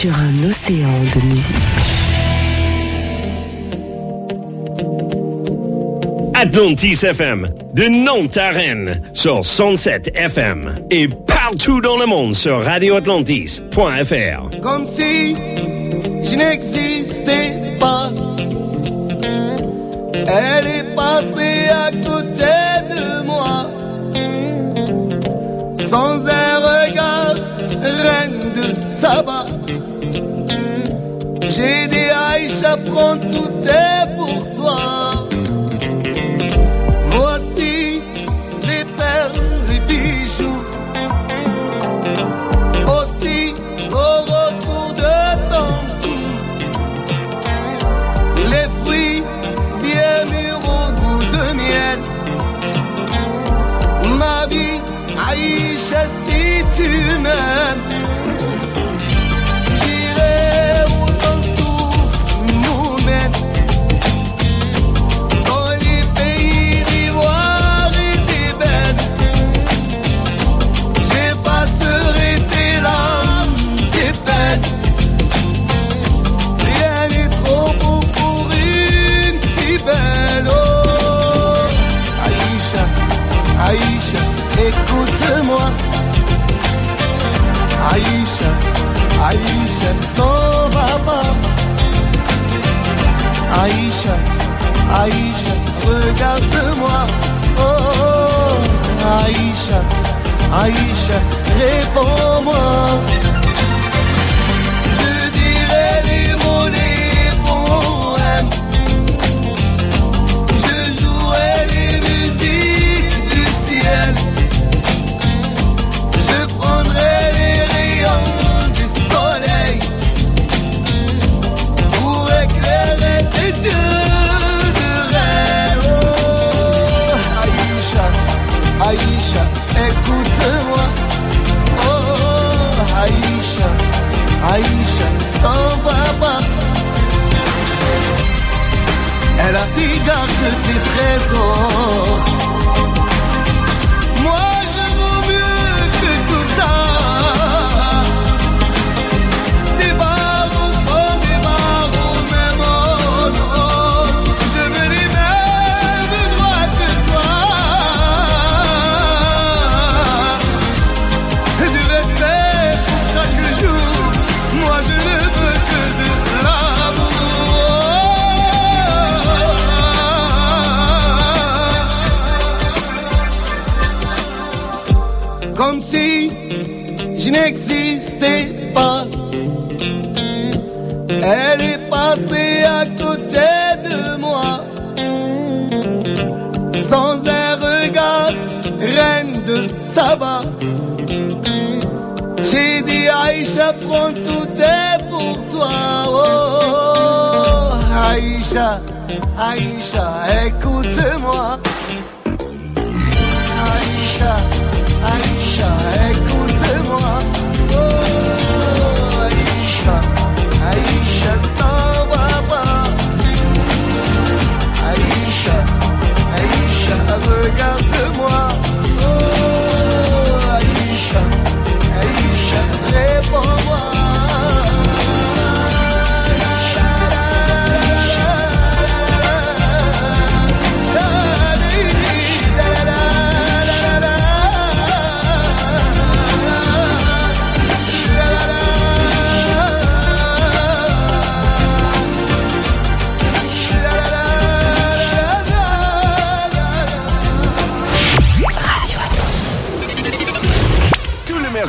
sur un océan de musique. Atlantis FM, de Nantes à Rennes, sur 107 FM et partout dans le monde sur radioatlantis.fr. comme si je n'existais pas. Elle est passée à côté de moi, sans un regard, reine de Saba. J'ai dit Aïcha, prends tout est pour toi. Voici les perles, les bijoux. Aussi au retour de ton cou Les fruits bien mûrs au goût de miel Ma vie, Aïcha, si tu m'aimes Aïcha, Aïcha, vas pas. Aïcha, Aïcha, regarde-moi. Oh, oh, Aïcha. Aïcha, réponds-moi. Dit garde tes trésors. Si je n'existais pas. Elle est passée à côté de moi. Sans un regard, reine de Saba. J'ai dit Aïcha, prends tout est pour toi. Oh. Aïcha, Aïcha, écoute-moi.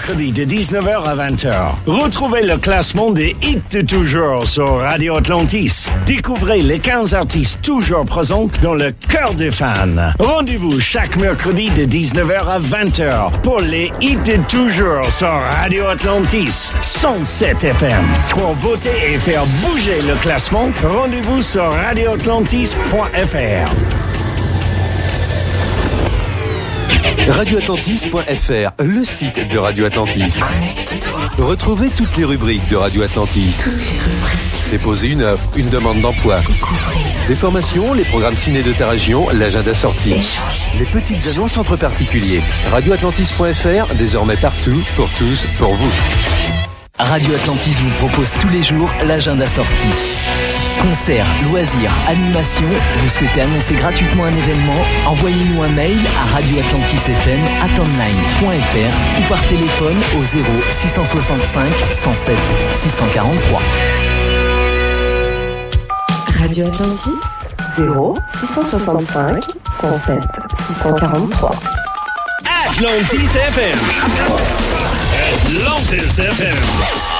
Mercredis de 19h à 20h. Retrouvez le classement des hits de toujours sur Radio Atlantis. Découvrez les 15 artistes toujours présents dans le cœur des fans. Rendez-vous chaque mercredi de 19h à 20h pour les hits de toujours sur Radio Atlantis 107 FM. Pour voter et faire bouger le classement, rendez-vous sur radioatlantis.fr. radioatlantis.fr, le site de Radio Atlantis. Retrouvez toutes les rubriques de Radio Atlantis. Déposez une offre, une demande d'emploi. Des formations, les programmes ciné de ta région, l'agenda sorti. Les petites annonces entre particuliers. Radioatlantis.fr, désormais partout, pour tous, pour vous. Radio Atlantis vous propose tous les jours l'agenda sorti. Concerts, loisirs, animations, vous souhaitez annoncer gratuitement un événement Envoyez-nous un mail à radioatlantisfm ou par téléphone au 0 665 107 643. Radio Atlantis 0 665 107 643 Atlantis FM Lotus FM.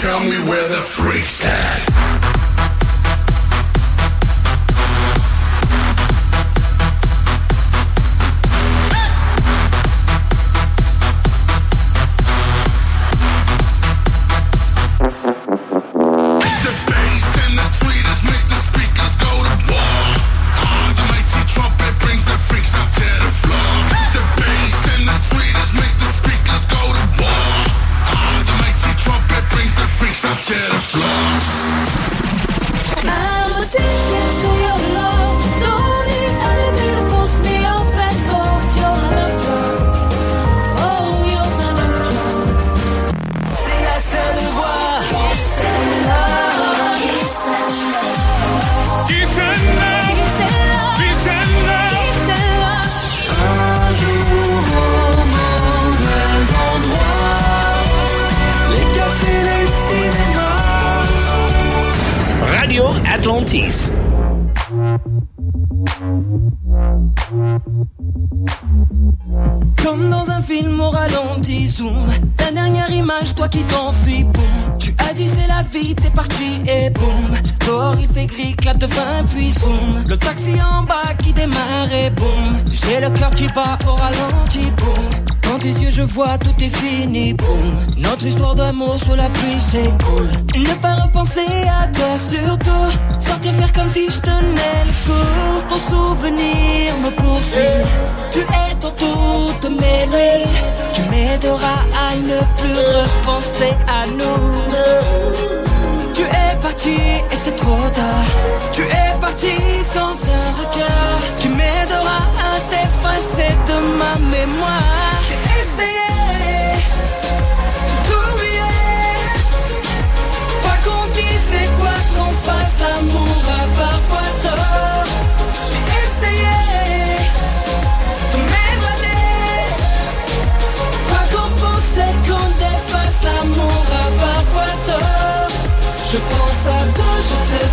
Tell me where the freaks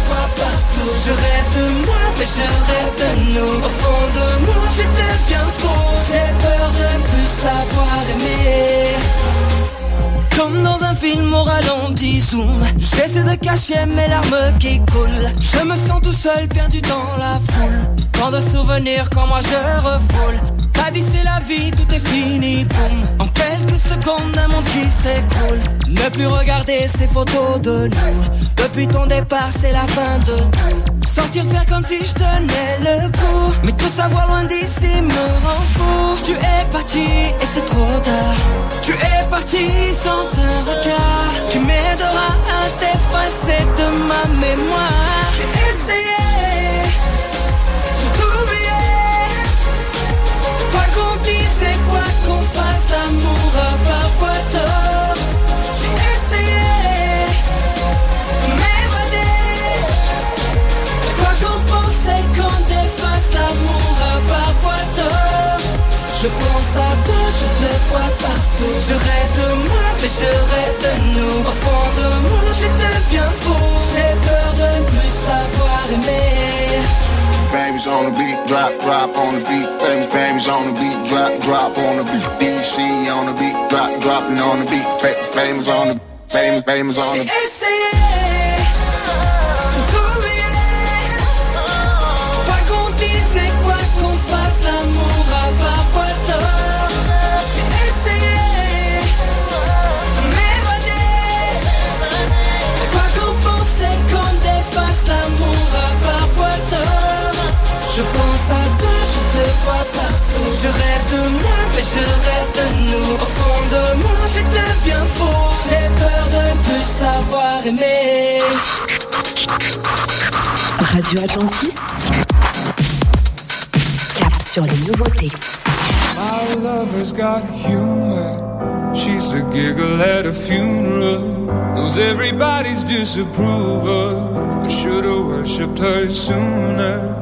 partout. Je rêve de moi, mais je rêve de nous. Au fond de moi, je deviens faux. J'ai peur de ne plus savoir aimer. Comme dans un film au ralenti zoom J'essaie de cacher mes larmes qui coulent Je me sens tout seul perdu dans la foule Tant de souvenirs quand moi je refoule T'as c'est la vie, tout est fini, boum En quelques secondes un monde qui s'écroule Ne plus regarder ces photos de nous Depuis ton départ c'est la fin de tout. Sortir faire comme si je tenais le coup. Mais tout savoir loin d'ici me rend fou. Tu es parti et c'est trop tard. Tu es parti sans un regard. Qui m'aidera à t'effacer de ma mémoire. J'ai essayé Quoi qu'on dise et quoi qu'on fasse L'amour a parfois tort Je pense à toi, je te vois partout. Je rêve de moi, mais je rêve de nous. Au fond de moi, je deviens fou. J'ai peur de ne plus savoir aimer. Baby's on the beat, drop, drop on the beat. Baby, baby's on the beat, drop, drop on the beat. DC on the beat, drop, dropping on the beat. Ba- Baby's on the, baby, baby's on J'ai the. essayé Je rêve de moi, mais je rêve de nous. Au fond de moi, je deviens faux. J'ai peur de ne plus savoir aimer. Radio Atlantis. Cap sur les nouveautés. My lover's got humor. She's the giggle at a funeral. Knows everybody's disapproval. I should've worshipped her sooner.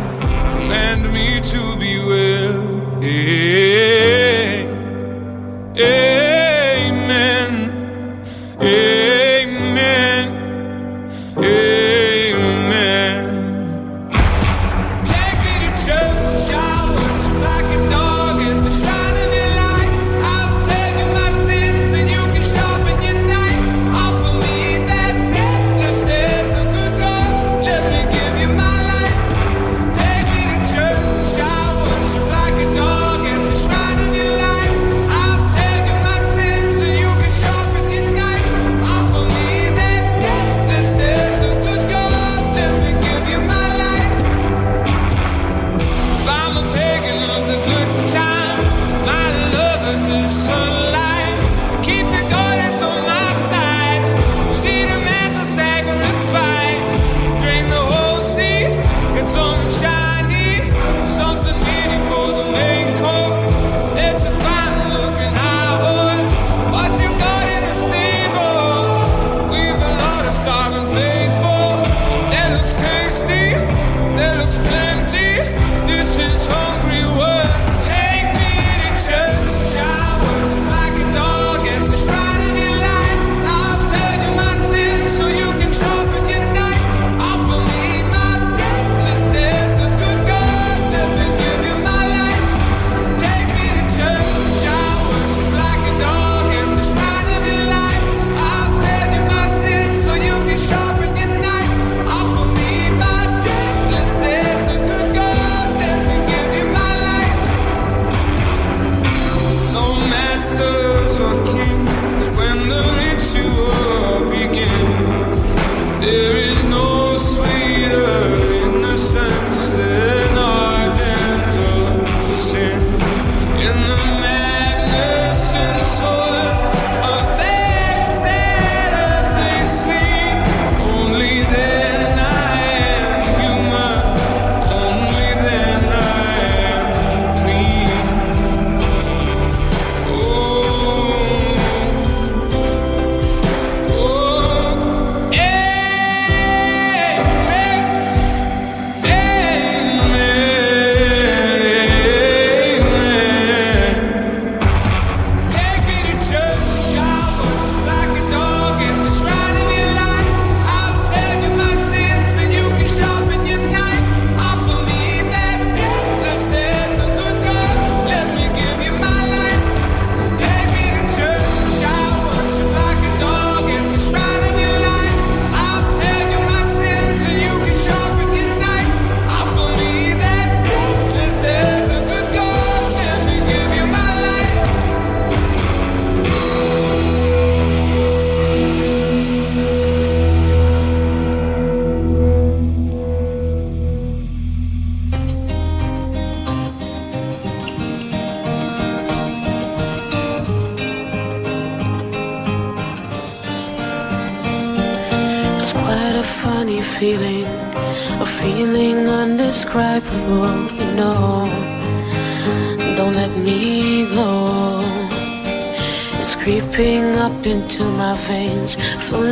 Command me to be well. Hey, amen. Amen.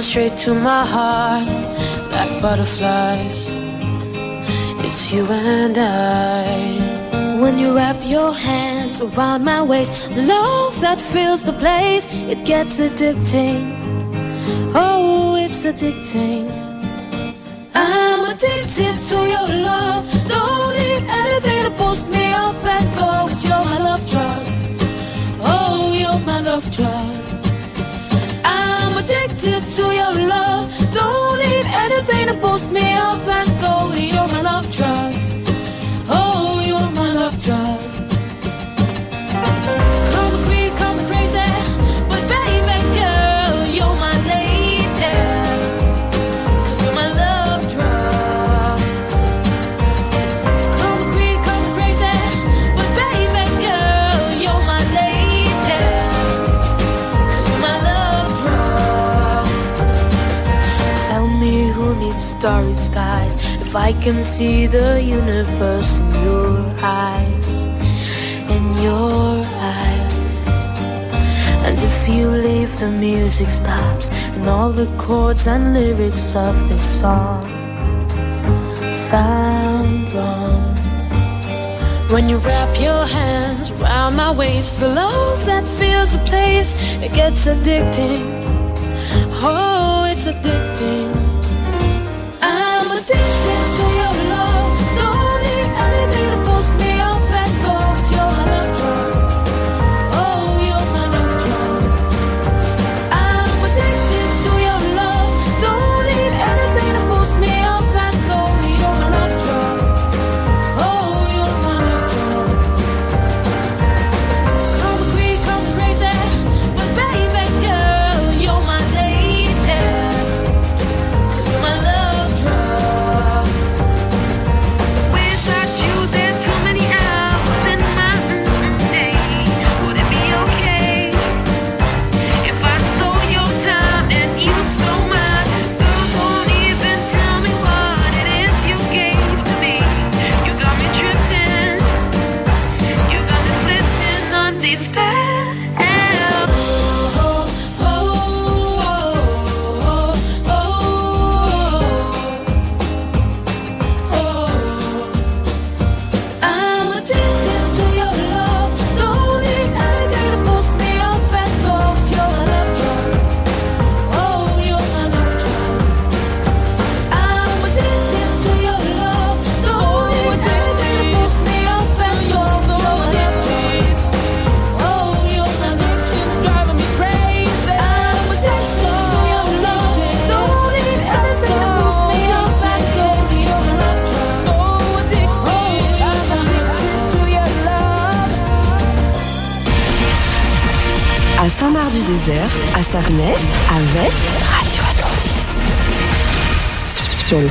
straight to my heart like butterflies. It's you and I. When you wrap your hands around my waist, the love that fills the place, it gets addicting. Oh, it's addicting. I'm addicted to your love. me. If I can see the universe in your eyes, in your eyes. And if you leave, the music stops, and all the chords and lyrics of this song sound wrong. When you wrap your hands around my waist, the love that fills the place, it gets addicting. Oh, it's addicting.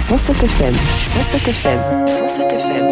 107 FM, 107 FM, 107 FM,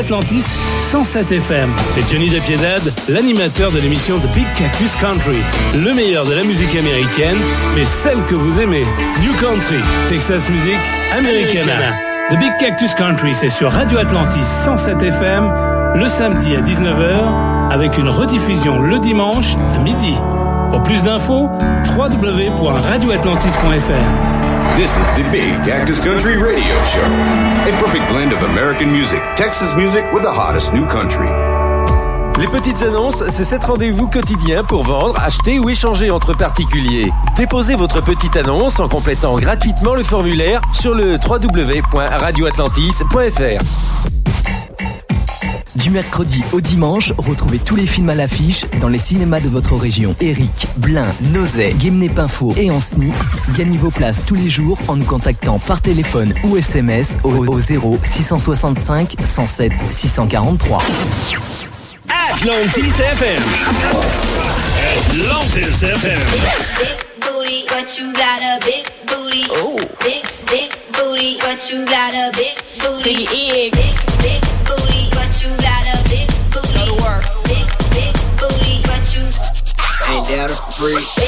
Atlantis 107 FM. C'est Johnny Depiedad, l'animateur de l'émission The Big Cactus Country. Le meilleur de la musique américaine, mais celle que vous aimez. New Country, Texas Music, Americana. The Big Cactus Country, c'est sur Radio Atlantis 107 FM, le samedi à 19h, avec une rediffusion le dimanche à midi. Pour plus d'infos, www.radioatlantis.fr. This is the Big Cactus Country Radio Show. A perfect blend of American music, Texas music with the hottest new country. Les petites annonces, c'est cet rendez-vous quotidien pour vendre, acheter ou échanger entre particuliers. Déposez votre petite annonce en complétant gratuitement le formulaire sur le www.radioatlantis.fr. Du mercredi au dimanche, retrouvez tous les films à l'affiche dans les cinémas de votre région. Eric, Blain, Nozay, Guémené-Pinfo et Anceny. Gagnez vos places tous les jours en nous contactant par téléphone ou SMS au, au 0 665 107 643. Atlantis FM. Atlantis FM. booty, you got a big booty? Big, big booty, but you got a big booty? Big, big booty, but you got yeah, the freak.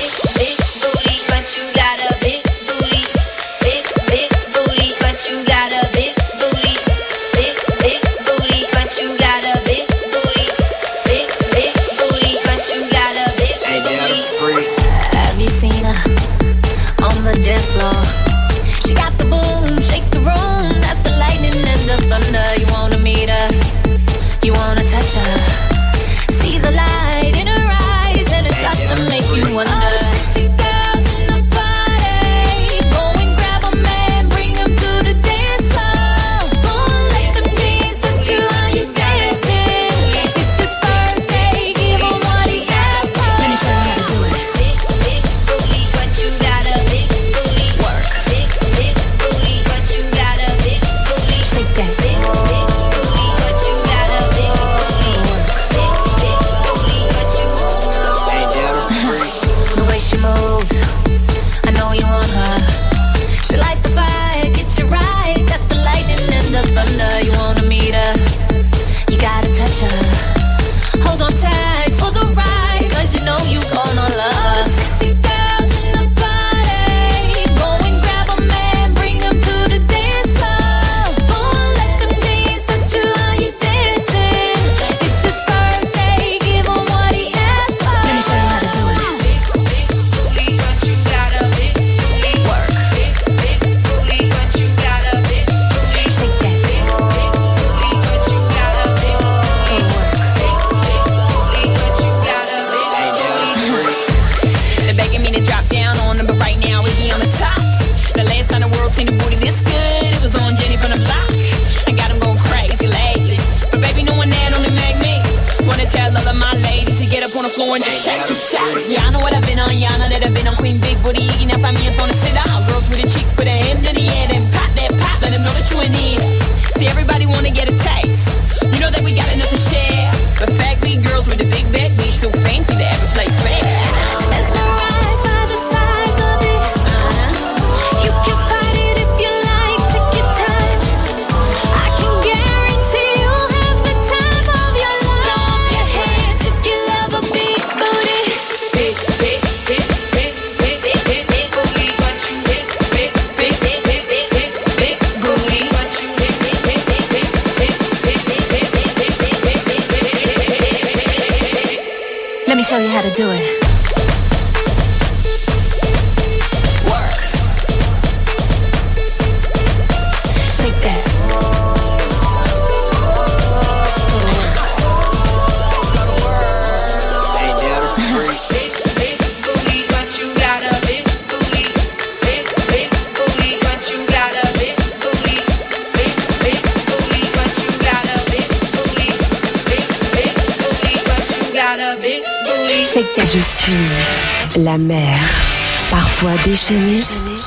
alchimie,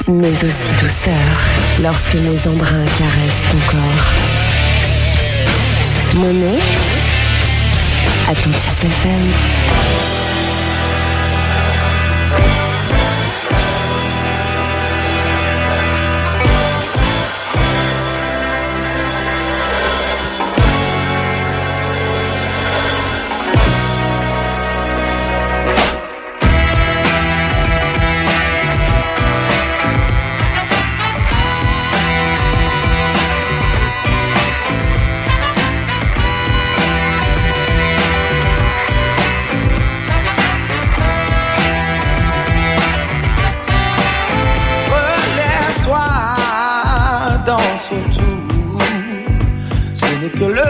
mais aussi douceur, lorsque mes embruns caressent ton corps. Mon nom Atlantis FM.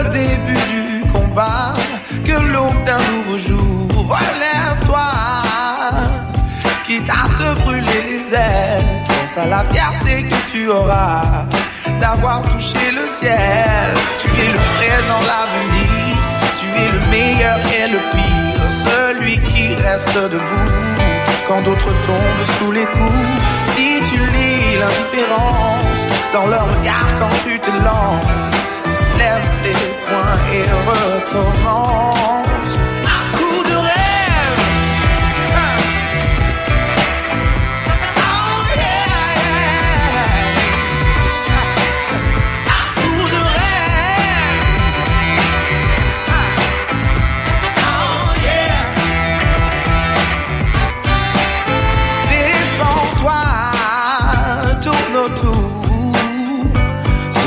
début du combat, que l'aube d'un nouveau jour, relève-toi, quitte à te brûler les ailes, pense à la fierté que tu auras d'avoir touché le ciel. Tu es le présent, l'avenir, tu es le meilleur et le pire, celui qui reste debout quand d'autres tombent sous les coups. Si tu lis l'indifférence dans leur regard quand tu te lances everyone ever come on?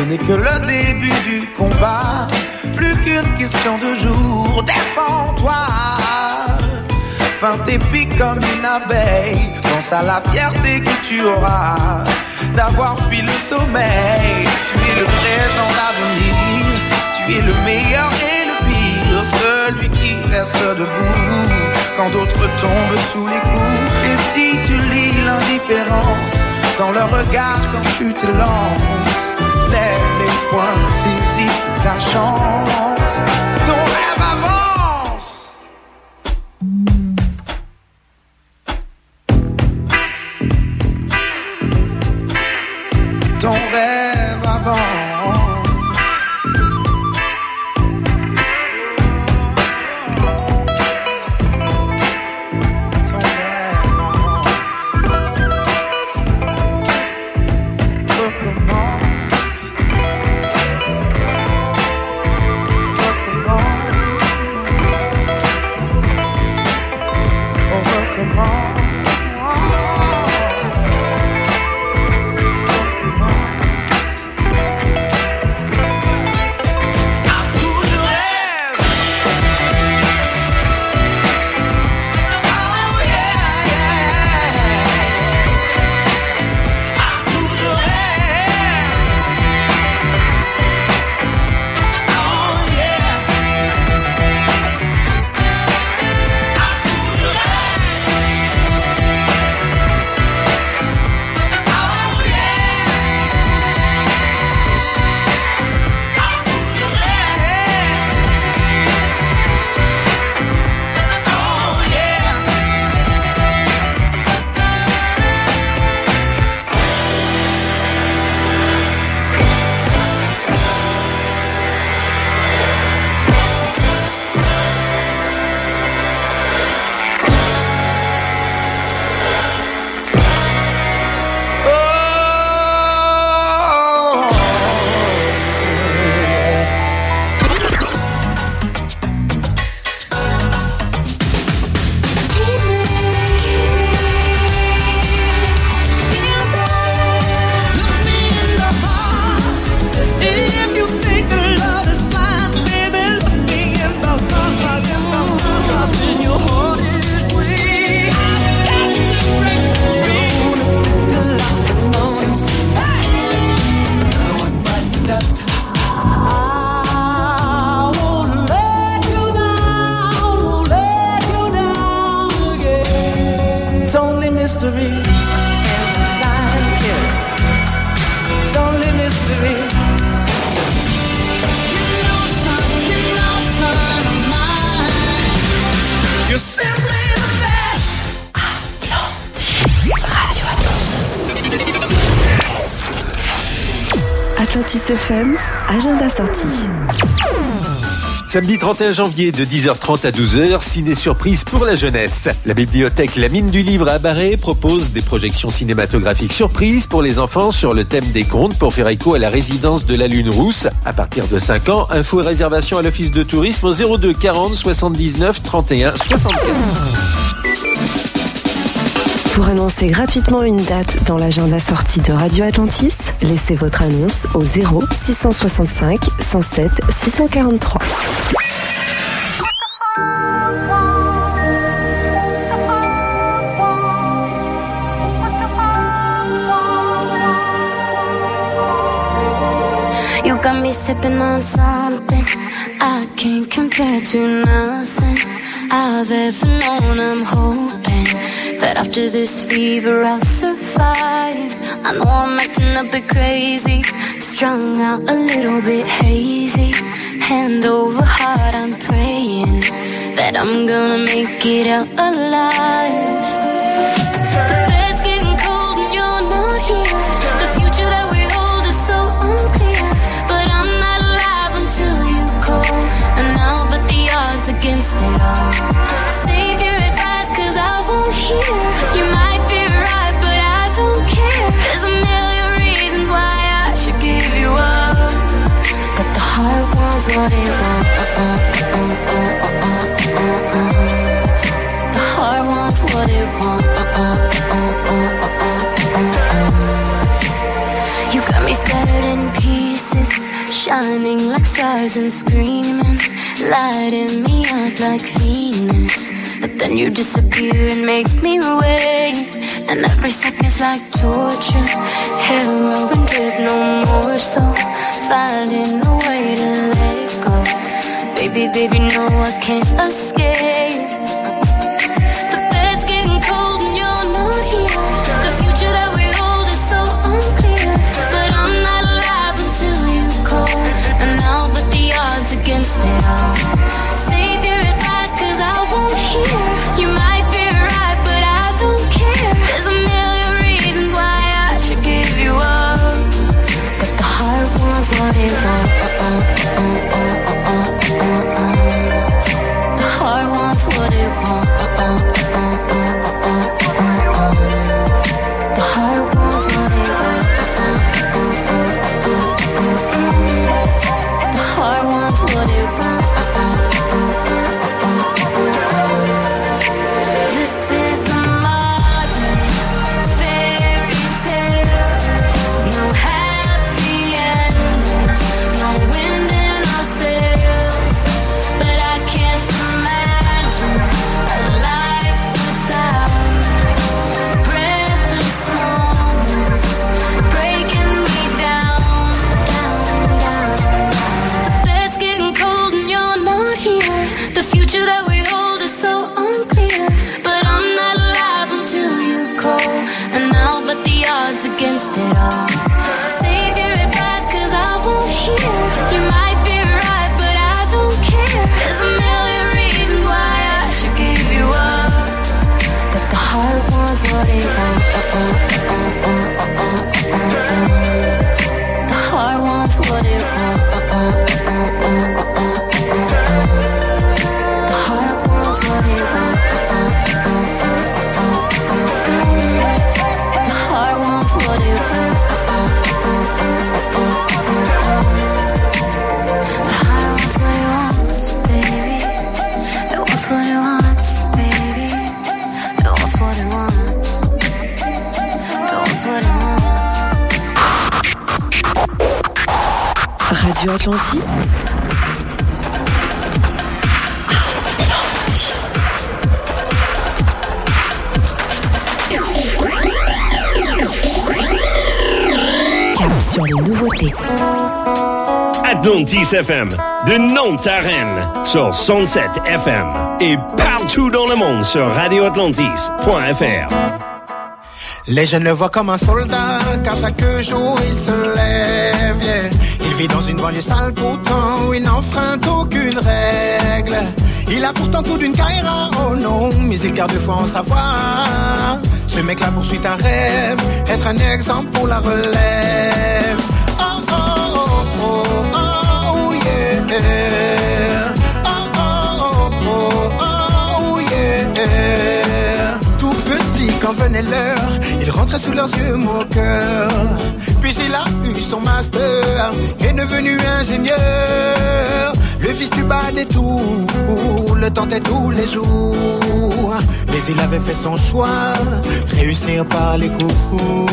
N'est que le début du combat. Plus qu'une question de jour, défends-toi. Fin tes pics comme une abeille. Pense à la fierté que tu auras d'avoir fui le sommeil. Tu es le présent, l'avenir. Tu es le meilleur et le pire. Celui qui reste debout quand d'autres tombent sous les coups. Et si tu lis l'indifférence dans le regard quand tu te lances, poings, saisis ta chance. Ton rêve avance. Samedi 31 janvier de 10h30 à 12h, ciné surprise pour la jeunesse. La bibliothèque La Mine du Livre à Barré propose des projections cinématographiques surprises pour les enfants sur le thème des contes pour faire écho à la résidence de la Lune Rousse. À partir de 5 ans, info et réservation à l'office de tourisme au 02 40 79 31 64. Pour annoncer gratuitement une date dans l'agenda sortie de Radio Atlantis, laissez votre annonce au 0 665 107 643. Got me sipping on something I can't compare to nothing I've ever known. I'm hoping that after this fever I'll survive. I know I'm acting a bit crazy, strung out a little bit hazy. Hand over heart, I'm praying that I'm gonna make it out alive. It wants. The heart wants what it wants. You got me scattered in pieces, shining like stars and screaming, lighting me up like Venus. But then you disappear and make me wait. And every second's like torture. Heroin drip, no more. So finding a way to go. Baby, baby, no, I can't escape. Atlantis. Cap sur les nouveautés. Atlantis FM, de Nantes à Rennes, sur 107 FM et partout dans le monde sur radioatlantis.fr. Les jeunes le voient comme un soldat, car chaque jour il se lève. yeah. Vit dans une banlieue sale, pourtant il n'enfreint aucune règle. Il a pourtant tout d'une carrière, oh non, mais il garde foi en savoir. Ce mec-là poursuit un rêve, être un exemple pour la relève. Oh oh oh oh oh, yeah. Oh oh oh. Tout petit quand venait l'heure, il rentrait sous leurs yeux moqueurs. Il a eu son master et devenu ingénieur. Le fils du bas des tours, le tentait tous les jours. Mais il avait fait son choix, réussir par les coups.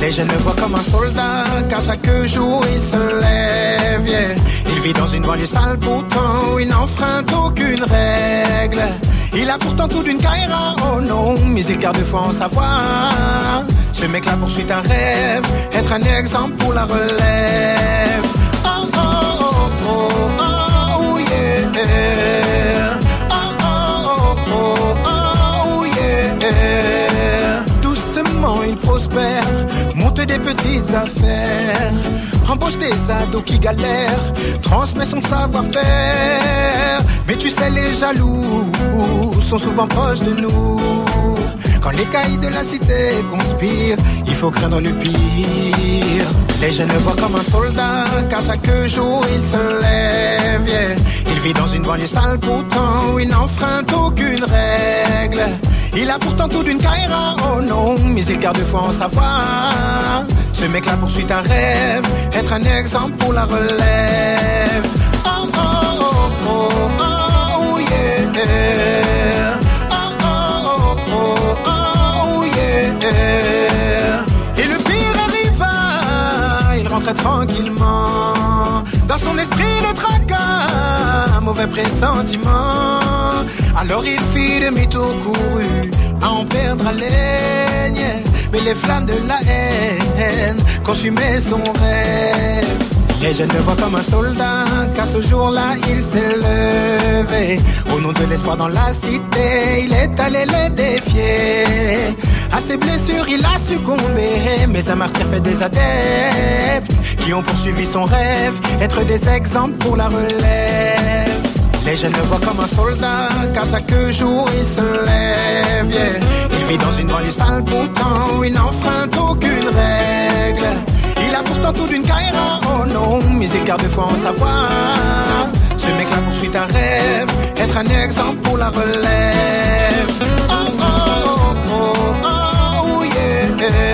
Les jeunes le voient comme un soldat, car chaque jour il se lève. Il vit dans une banlieue sale, pourtant il n'enfreint aucune règle. Il a pourtant tout d'une carrière, oh non, mais il garde foi en savoir. Ce mec-là poursuit un rêve, être un exemple pour la relève. Oh oh oh oh oh, oh. Oh oh oh oh oh, oh yeah. Doucement il prospère, monte des petites affaires, embauche des ados qui galèrent, transmet son savoir-faire. Mais tu sais, les jaloux sont souvent proches de nous. Quand les cailles de la cité conspirent, il faut craindre le pire. Les jeunes voient comme un soldat, car chaque jour il se lève. Il vit dans une banlieue sale, pourtant il n'enfreint aucune règle. Il a pourtant tout d'une carrière, oh non, mais il garde foi en savoir. Ce mec-là poursuit un rêve, être un exemple pour la relève. Oh oh oh oh oh, oh yeah. Oh oh oh. Et le pire arriva, il rentrait tranquillement. Dans son esprit, le tracas, un mauvais pressentiment. Alors il fit demi-tour couru à en perdre haleine. Mais les flammes de la haine consumaient son rêve. Et je le vois comme un soldat, car ce jour-là il s'est levé. Au nom de l'espoir dans la cité, il est allé les défier. À ses blessures, il a succombé, mais un martyr fait des adeptes qui ont poursuivi son rêve, être des exemples pour la relève. Les jeunes le voient comme un soldat, car chaque jour il se lève. Il vit dans une banlieue sale, pourtant il n'enfreint aucune règle. Il a pourtant tout d'une carrière, oh non, mais il garde foi en savoir. Ce mec-là poursuit un rêve, être un exemple pour la relève. Oh oh oh oh oh, oh.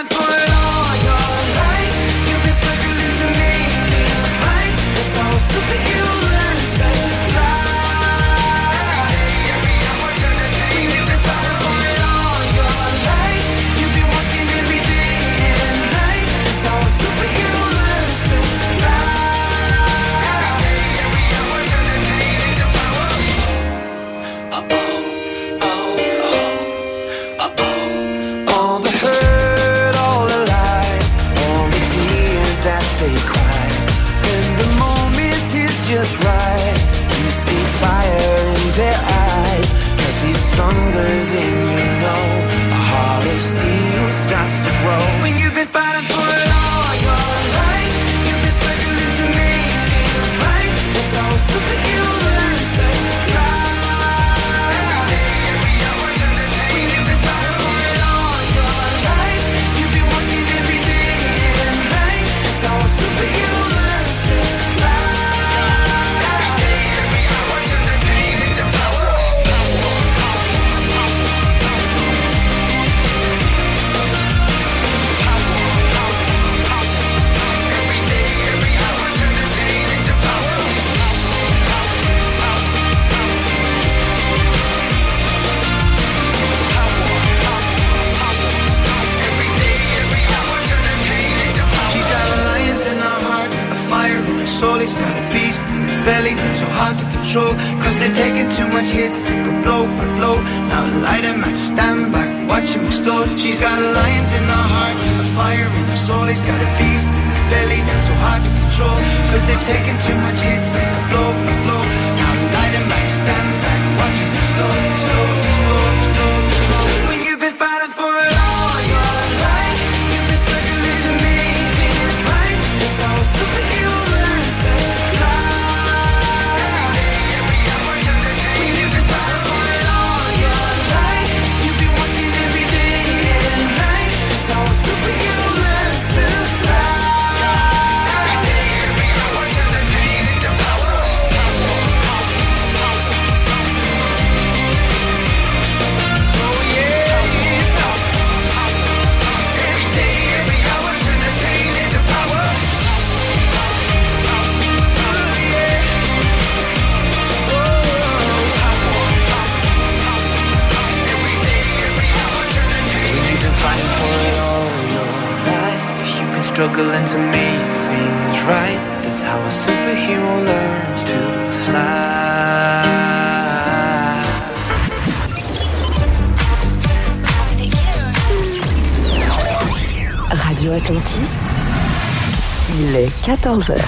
That's belly that's so hard to control. Cause they've taken too much hits, they go blow by blow. Now light him at stand back, watch him explode. She's got a lion in her heart, a fire in her soul. He's got a beast in his belly that's so hard to control. Cause they've taken too much hits, they go blow by blow. Now struggling to make things right. That's how a superhero learns to fly. Radio Atlantis, Il est 14h.